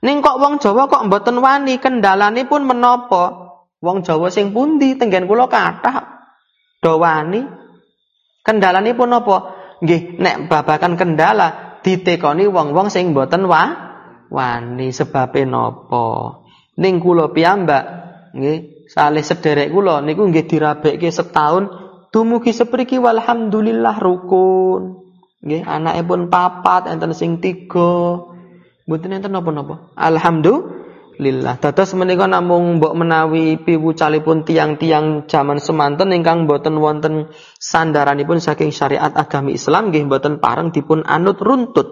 Ning kok wong Jawa kok mboten wani kendalane pun menapa? Wong Jawa sing pundi tenggen kula kathah do wani. Kendalane pun apa? Nggih, nek babakan kendala ditekoni wong-wong sing mboten wa wani sebabe napa? Ning kula piyambak nggih saleh sederek kula niku nggih dirabekke setahun dumugi sepriki walhamdulillah rukun. Nggih anake pun papat enten sing tiga. Mboten enten napa-napa. Alhamdulillah. Dados menika namung mbok menawi piwucalipun tiang-tiang zaman semanten ingkang boten wonten sandaranipun saking syariat agami Islam nggih boten pareng dipun anut runtut.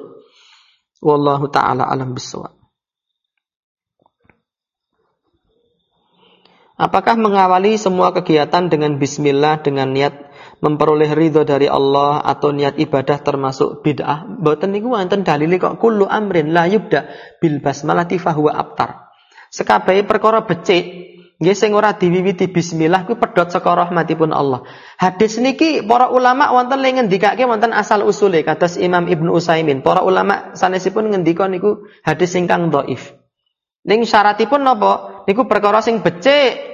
Wallahu taala alam bisawab Apakah mengawali semua kegiatan dengan bismillah dengan niat memperoleh ridho dari Allah atau niat ibadah termasuk bid'ah? Boten niku wonten dalile kok kullu amrin la yubda bil basmalati fahuwa abtar. Sekabehe perkara becik nggih sing ora diwiwiti bismillah kuwi pedhot saka rahmatipun Allah. Hadis niki para ulama wonten le ngendikake wonten asal usule kados Imam Ibnu Utsaimin. Para ulama sanesipun ngendika niku hadis ingkang dhaif. Ning syaratipun napa? Niku perkara sing becik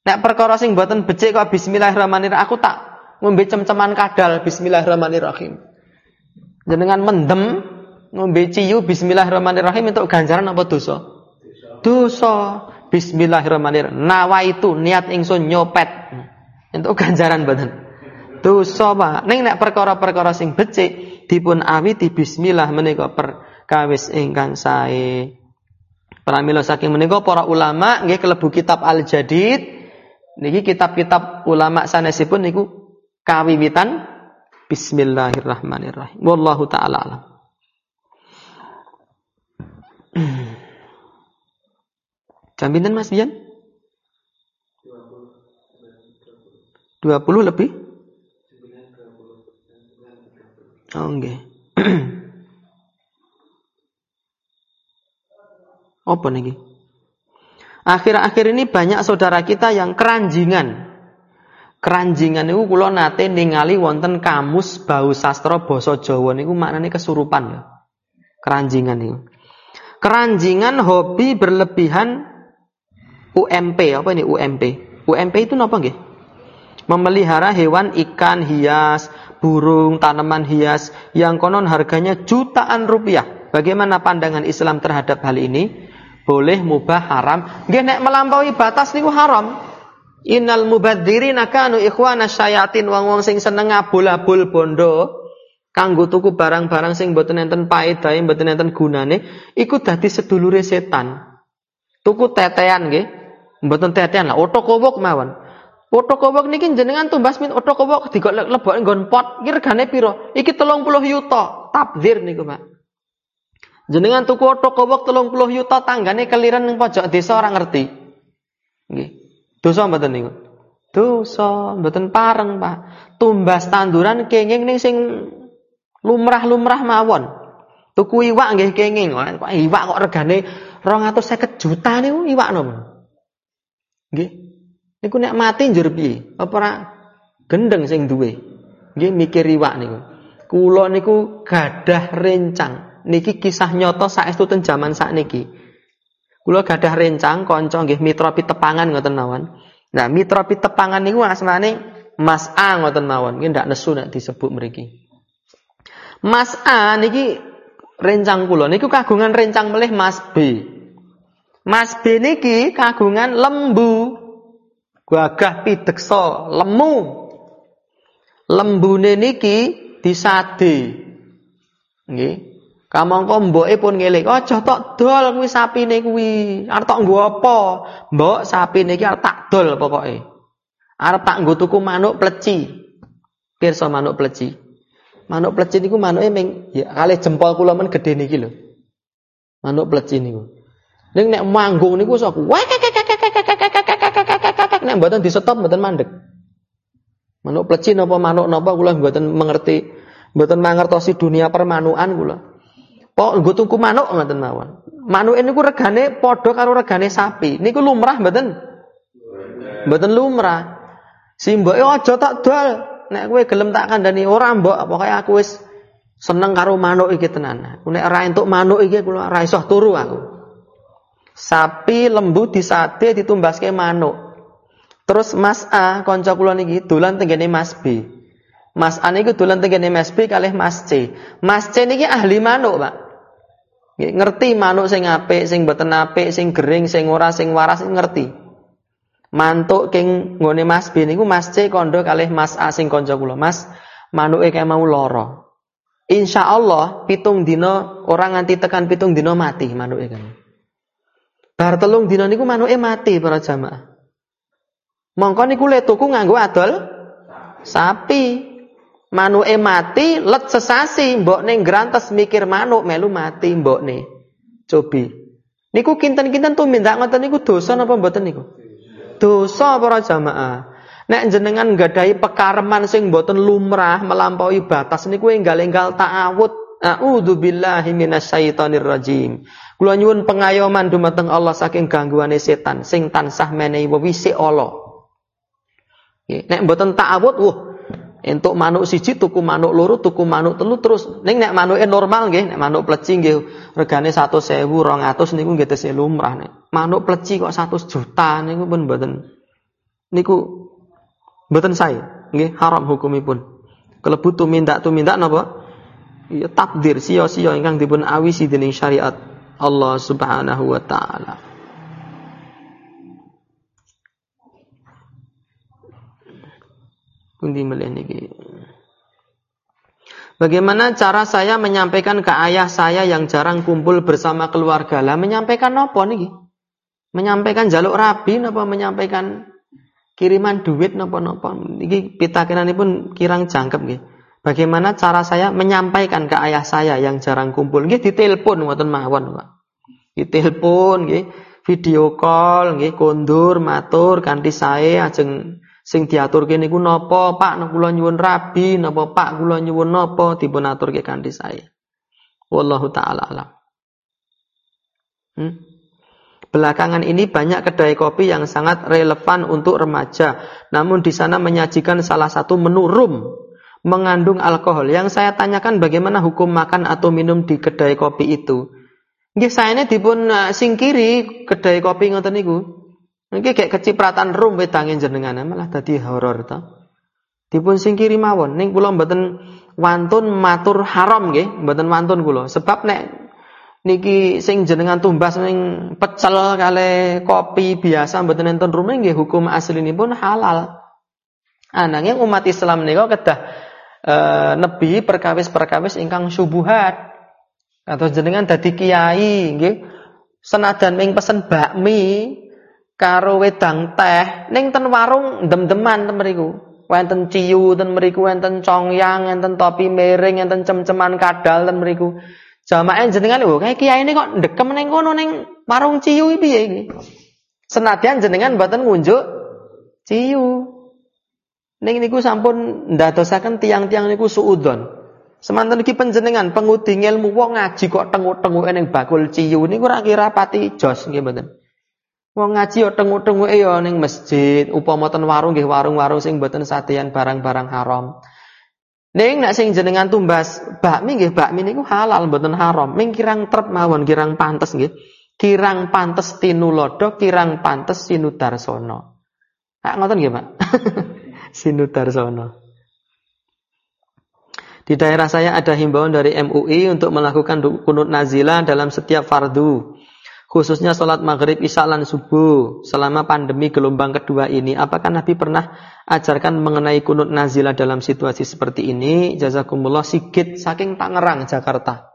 Nek perkara sing mboten becik kok bismillahirrahmanirrahim aku tak ngombe cem-ceman kadal bismillahirrahmanirrahim. Jenengan mendem ngombe ciyu bismillahirrahmanirrahim untuk ganjaran apa dosa? Dosa. Bismillahirrahmanirrahim. Nawa itu niat ingsun nyopet. Untuk ganjaran mboten. Dosa, Pak. Ning nek perkara-perkara sing becik dipun awiti bismillah menika perkawis ingkang sae. Pramila saking menika para ulama nggih kelebu kitab Al-Jadid Niki kitab-kitab ulama sanesipun niku kawiwitan Bismillahirrahmanirrahim. Wallahu taala alam. Jam Mas Bian? 20 lebih? Oh, nggih. Apa niki? Akhir-akhir ini banyak saudara kita yang keranjingan. Keranjingan itu kula nate ningali wonten kamus bau sastra basa Jawa niku maknane kesurupan ya. Keranjingan itu. Keranjingan hobi berlebihan UMP apa ini UMP? UMP itu apa nggih? Memelihara hewan ikan hias, burung, tanaman hias yang konon harganya jutaan rupiah. Bagaimana pandangan Islam terhadap hal ini? Boleh mubah haram. Nggih nek melampaui batas niku haram. Innal mubadzirina kanu ikhwana syayatin wong-wong sing seneng ngabul-abul bondo kanggo tuku barang-barang sing mboten enten paedahe mboten enten gunane iku dadi sedulure setan. Tuku tetean nggih. Mboten tetean lah otokowok mawon. Otokowok niki jenengan tumbas min otokowok digolek lebok nggon pot iki regane pira iki 30 yuta. Tabdzir niku Pak Jenengan tuku toko telung puluh yuta tanggane keliran ning pojok desa orang ngerti. Nggih. Dosa mboten niku? Dosa, mboten pareng, Pak. Tumbas tanduran kenging ning sing lumrah-lumrah mawon. Tuku iwak nggih kenging. Iwak kok regane 250 juta niku iwak napa? Nggih. Niku nek mati njur piye? Apa ora gendeng sing duwe? Nggih mikir iwak niku. Kula niku gadah rencang. Niki kisah nyoto saestu ten jaman sakniki. Kula gadah rencang kanca nggih mitra pitepangan ngoten mawon. Nah, mitra pitepangan niku asmane Mas A ngoten mawon. Nggih ndak nesu nek disebut mriki. Mas A niki rencang kula niku kagungan rencang melih Mas B. Mas B niki kagungan lembu. Gagah pideksa, lemu. Lembune niki disade. Nggih. Kamangka mboke pun ngelik, aja tok dol kuwi sapine kuwi. Arep tok nggo apa? Mbok sapine iki arep tak dol pokoke. Arep tak nggo tuku manuk pleci. Pirsa manuk pleci. Manuk pleci niku manuke ming ya kali jempol kula men gedhe niki lho. Manuk pleci niku. Ning nek manggung niku sok nek mboten di stop mboten mandek. Manuk pleci napa manuk napa kula mboten mengerti mboten mangertosi dunia permanukan kula. Pok nggo tuku manuk ngoten mawon. Manuke niku regane padha karo regane sapi. Niku lumrah mboten? Mboten lumrah. Simboke aja tak dol. Nek kowe gelem tak kandhani ora mbok, pokoke aku wis seneng karo manuk iki tenan. Nek ora entuk manuk iki kula ora iso turu aku. Sapi lembu disate ditumbaske manuk. Terus Mas A kanca kula niki dolan tenggene Mas B. Mas A niku dolan tenggene Mas B kalih Mas C. Mas C niki ahli manuk, Pak. Ngerti manuk sing apik, sing boten apik, sing gering, sing ora, sing waras ngerti mantuk king nggone Mas B niku Mas C kondo kalih Mas A sing kanca kula. Mas, manuke kae mau lara. Insyaallah pitung dina orang nganti tekan pitung dina mati manuke kan. Bar telung dina niku manuke mati para jamaah. Mongko niku le tuku nganggo adol sapi. Manuke mati let sesasi mbok ning grantes mikir manuk melu mati mbok nih. Cobi. Niku kinten-kinten minta ngoten niku dosa napa mboten niku? dosa para jamaah. Nek jenengan gadahi pekareman sing boten lumrah melampaui batas niku enggal-enggal ta'awud. A'udzu billahi minasyaitonir rajim. Kula nyuwun pengayoman dumateng Allah saking gangguane setan sing tansah menehi wewisik Allah. Nek mboten ta'awud, wuh Entuk manuk siji tuku manuk loro tuku manuk telu terus ning nek manuke normal nggih nek manuk pleci nggih regane 100.000 200 niku nggih tesih lumrah nek. Manuk pleci kok 100 juta niku pun mboten niku mboten sae nggih haram hukumipun. Kelebu tumindak tumindak napa? Ya takdir sia-sia ingkang dipun awisi dening syariat Allah Subhanahu wa taala. Pundi niki. Bagaimana cara saya menyampaikan ke ayah saya yang jarang kumpul bersama keluarga? Lah menyampaikan apa niki? Menyampaikan jaluk rabi napa menyampaikan kiriman duit napa-napa? Niki pun kirang jangkep nggih. Bagaimana cara saya menyampaikan ke ayah saya yang jarang kumpul? Nggih ditelepon ngoten mawon, Pak. Ditelepon nggih, video call nggih kondur matur kanthi saya ajeng Sing diaturke niku napa, Pak kula nyuwun rabi, napa Pak kula nyuwun napa dipun aturke kanthi saya. Wallahu taala alam. Hmm? Belakangan ini banyak kedai kopi yang sangat relevan untuk remaja, namun di sana menyajikan salah satu menu rum mengandung alkohol. Yang saya tanyakan bagaimana hukum makan atau minum di kedai kopi itu. Nggih sayane dipun uh, singkiri kedai kopi ngoten niku. Niki kayak kecipratan rum wedangin jenengan malah tadi horor ta. Dipun singkiri mawon ning kula mboten wantun matur haram nggih, mboten wantun kula. Sebab nek niki sing jenengan tumbas ning pecel kali kopi biasa mboten enten rum nggih hukum pun halal. Ananging umat Islam nika kedah e, nebi perkawis-perkawis ingkang subuhat. Atau jenengan dadi kiai nggih. Senajan ming pesen bakmi, karo wedang teh ning ten warung dem-deman ten mriku. Wonten ciyu ten mriku, wonten congyang, wonten topi miring, wonten cem-ceman kadal ten mriku. Jamaah jenengan lho, kayak kiai ini kok ndekem ning kono ning warung ciyu piye iki? Senadyan jenengan mboten ngunjuk ciyu. Ning niku sampun ndadosaken tiang-tiang niku suudon. Semanten iki panjenengan pengudi ilmu wong ngaji kok tenguk-tenguke ning bakul ciyu niku ora kira pati jos nggih mboten. Wong ngaji yo tenguk-tenguke yo ning masjid, upama ten warung nggih warung-warung sing mboten sadean barang-barang haram. Ning nek sing jenengan tumbas bakmi nggih bakmi niku halal mboten haram. Ming kirang trep mawon kirang pantes nggih. Kirang pantes tinulodo, kirang pantes sinudarsono. Kak ngoten nggih, Pak? sinudarsono. Di daerah saya ada himbauan dari MUI untuk melakukan kunut nazilah dalam setiap fardu. Khususnya sholat maghrib, isya, dan subuh. Selama pandemi gelombang kedua ini. Apakah Nabi pernah ajarkan mengenai kunut nazilah dalam situasi seperti ini? Jazakumullah sikit saking Tangerang, Jakarta.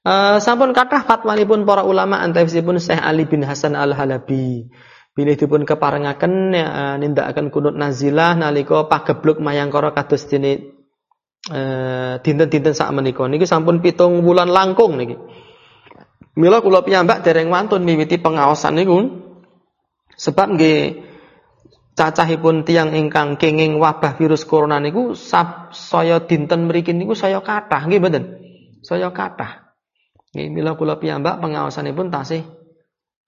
Uh, sampun kathah fatwanipun para ulama antawisipun Syekh Ali bin Hasan Al-Halabi. Bilih dipun keparengaken ya, uh, nindakaken kunut nazilah nalika pagebluk mayangkara kados dene eh dinten-dinten sak menika niki sampun pitung wulan langkung niki. Mila kula piyambak dereng wantun miwiti pengaosan niku sebab nggih cacahipun tiang ingkang kenging wabah virus corona niku sab saya dinten mriki niku saya kathah nggih mboten. Saya kathah. Nggih mila kula piyambak pengaosanipun tasih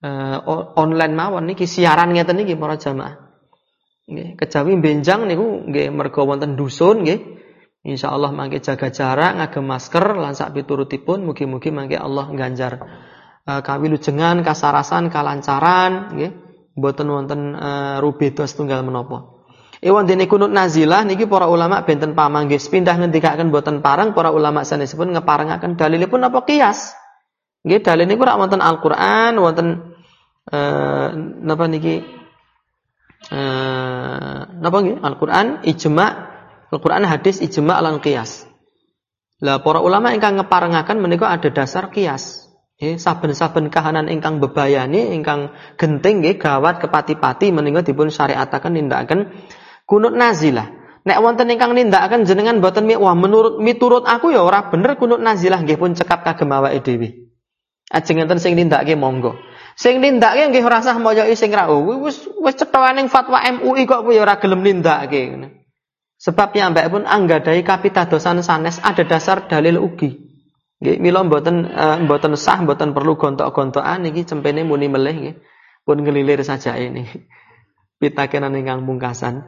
uh, online mawon niki siaran ngeten niki para jamaah. Nggih, kejawi benjang niku nggih mergo wonten dusun nggih Insya Allah mangke jaga jarak, ngagem masker, lan sak piturutipun mugi-mugi mangke Allah ganjar uh, kawilujengan, kasarasan, kalancaran, nggih. Mboten wonten uh, rubeda setunggal menapa. Ewan dene kunut nazilah niki para ulama benten pamanggih pindah ngendikaken boten parang para ulama sanesipun ngeparengaken dalilipun apa kias. Nggih dalil niku rak wonten Al-Qur'an, wonten uh, napa niki uh, napa nggih Al-Qur'an ijma' Al-Quran hadis ijma' lan qiyas. Lah para ulama ingkang ngeparengaken menika ada dasar qiyas. Nggih, saben-saben kahanan ingkang bebayani, ingkang genting nggih gawat kepati-pati menika dipun syariataken nindakaken kunut nazilah. Nek wonten ingkang nindakaken jenengan boten wah menurut miturut aku ya ora bener kunut nazilah nggih pun cekap kagem awake dhewe. Ajeng enten sing nindakake monggo. Sing nindakake nggih ora sah moyoki sing ra wis wis cethaning fatwa MUI kok ya ora gelem nindakake. Sebab mbak pun anggadai kapitadosan sanes ada dasar dalil ugi. Nggih, mila mboten uh, mboten sah, mboten perlu gontok-gontokan niki cempene muni melih nggih. Pun ngelilir saja ini. Pitakenan ingkang mungkasan.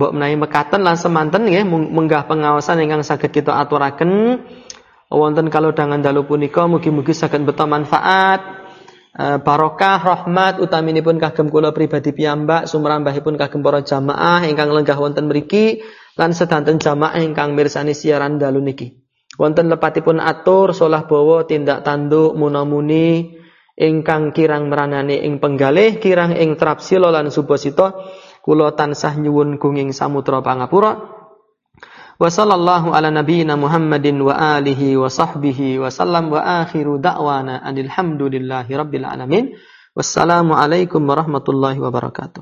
Mbok menawi mekaten lan semanten nggih menggah pengawasan ingkang saged kita aturaken wonten kalau dangan dalu punika mugi-mugi saged beto manfaat barokah rahmat utaminipun kagem kula pribadi piyambak sumrambahipun kagem para jamaah ingkang lenggah wonten mriki lan sedanten jamaah ingkang mirsani siaran dalu niki. Wonten lepatipun atur solah bawa tindak tanduk munamuni ingkang kirang meranani ing penggalih kirang ing trapsila lan subasita kula tansah nyuwun gunging samudra pangapura wa sallallahu ala nabiyyina Muhammadin wa alihi wa sahbihi wa sallam wa akhiru da'wana anil hamdulillahi rabbil alamin. Wassalamu alaikum warahmatullahi wabarakatuh